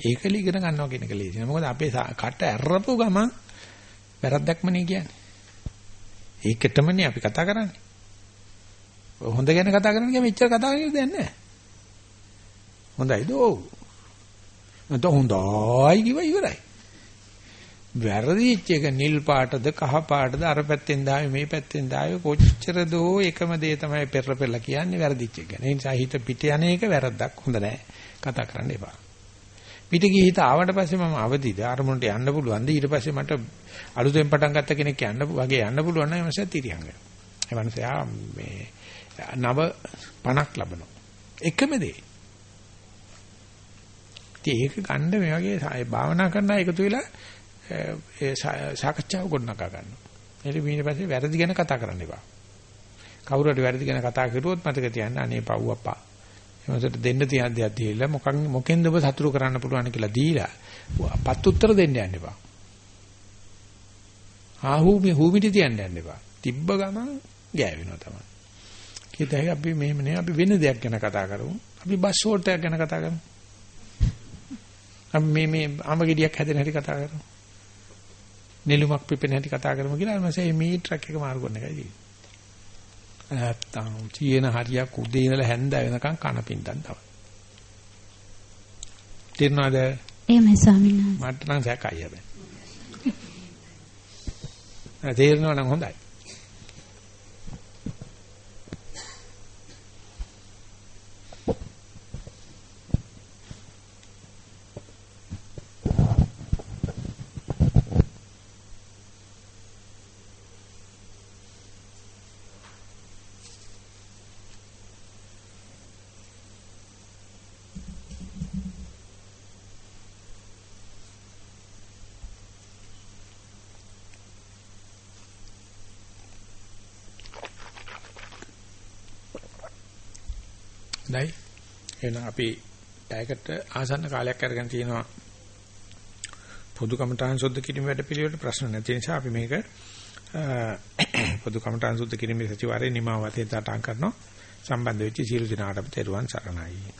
ඒක ඉගෙන ගන්නවා කියන එක ලේසි නෑ. මොකද අපේ කට ඇරපු ගමන් වැරද්දක්මනේ කියන්නේ. ඒකටමනේ අපි කතා කරන්නේ. හොඳ ගැන කතා කරන්න ගියාම එච්චර කතා කරන්න දෙයක් නෑ. හොඳයිද? ඔව්. නැත්නම් හොඳයි කිව්ව ඉවරයි. වැරදිච්ච එක නිල් පාටද කහ පාටද අර පැත්තෙන් දාවේ මේ පැත්තෙන් දාවේ කොච්චර දෝ එකම දේ තමයි පෙරල පෙරල කියන්නේ වැරදිච්ච එක. ඒ නිසා හිත පිට යන එක වැරද්දක් හොඳ නෑ. කතා කරන්න එපා. පිට ගිය හිත ආවට පස්සේ මම අවදිද අරමුණට යන්න පුළුවන්ද ඊට පස්සේ මට අලුතෙන් පටන් ගත්ත කෙනෙක් යන්න වගේ යන්න පුළුවන් නම් එමසත් තිරියංග. ඒ මනුස්සයා මේ නව පණක් ලබනවා. එකම දේ. ඒක ගන්න මේ වගේ භාවනා කරන එකතු වෙලා ඒ සාකච්ඡාව ගොඩනගා ගන්නවා. ඊට ඊට පස්සේ වැරදි ගැන කතා කරන්න එපා. කවුරු හරි වැරදි ගැන කතා කරුවොත් මතක තියාගන්න අනේ පව් අප්පා. එමසට දෙන්න තියන දෙයක් දීලා මොකක් මොකෙන්ද ඔබ සතුරු කරන්න පුළුවන් කියලා දීලා පත් උත්තර දෙන්න යන්න එපා. ආහූ මේ හූමිටි තියන්න යන්න එපා. තිබ්බ ගමන් ගෑවෙනවා තමයි. ඒතයි අපි මෙහෙම නේ අපි වෙන දෙයක් ගැන කතා කරමු. අපි බස් ෂෝට් එකක් ගැන කතා කරමු. අපි මේ මේ අඹ ගෙඩියක් හැදෙන හැටි කතා කරමු. නෙළුමක් පිපෙන හැටි කතා කරමු කියලා මම මේ ට්‍රක් එක මාරු කරන එකයි තියෙන්නේ. නැත්තම් තියෙන හරියක් උදේ ඉඳලා හැන්ද වෙනකන් කන පින්දන් තමයි. තේරුණාද? එහෙමයි ස්වාමීන් වහන්සේ. මට නම් සැකයි හැබැයි. තේරෙනවා නම් හොඳයි. එහෙනම් අපි පැයකට ආසන්න කාලයක් අරගෙන තියෙනවා. පොදු කමඨාන් සුද්ධ කිරීම වැඩ පිළිවෙලට ප්‍රශ්න නැති නිසා අපි මේක පොදු කමඨාන් සුද්ධ කිරීමේ සතිವಾರයේ නිමාවතේ තටාන් කරනවා. සම්බන්ධ වෙච්ච සියලු දෙනාටම තෙරුවන් සරණයි.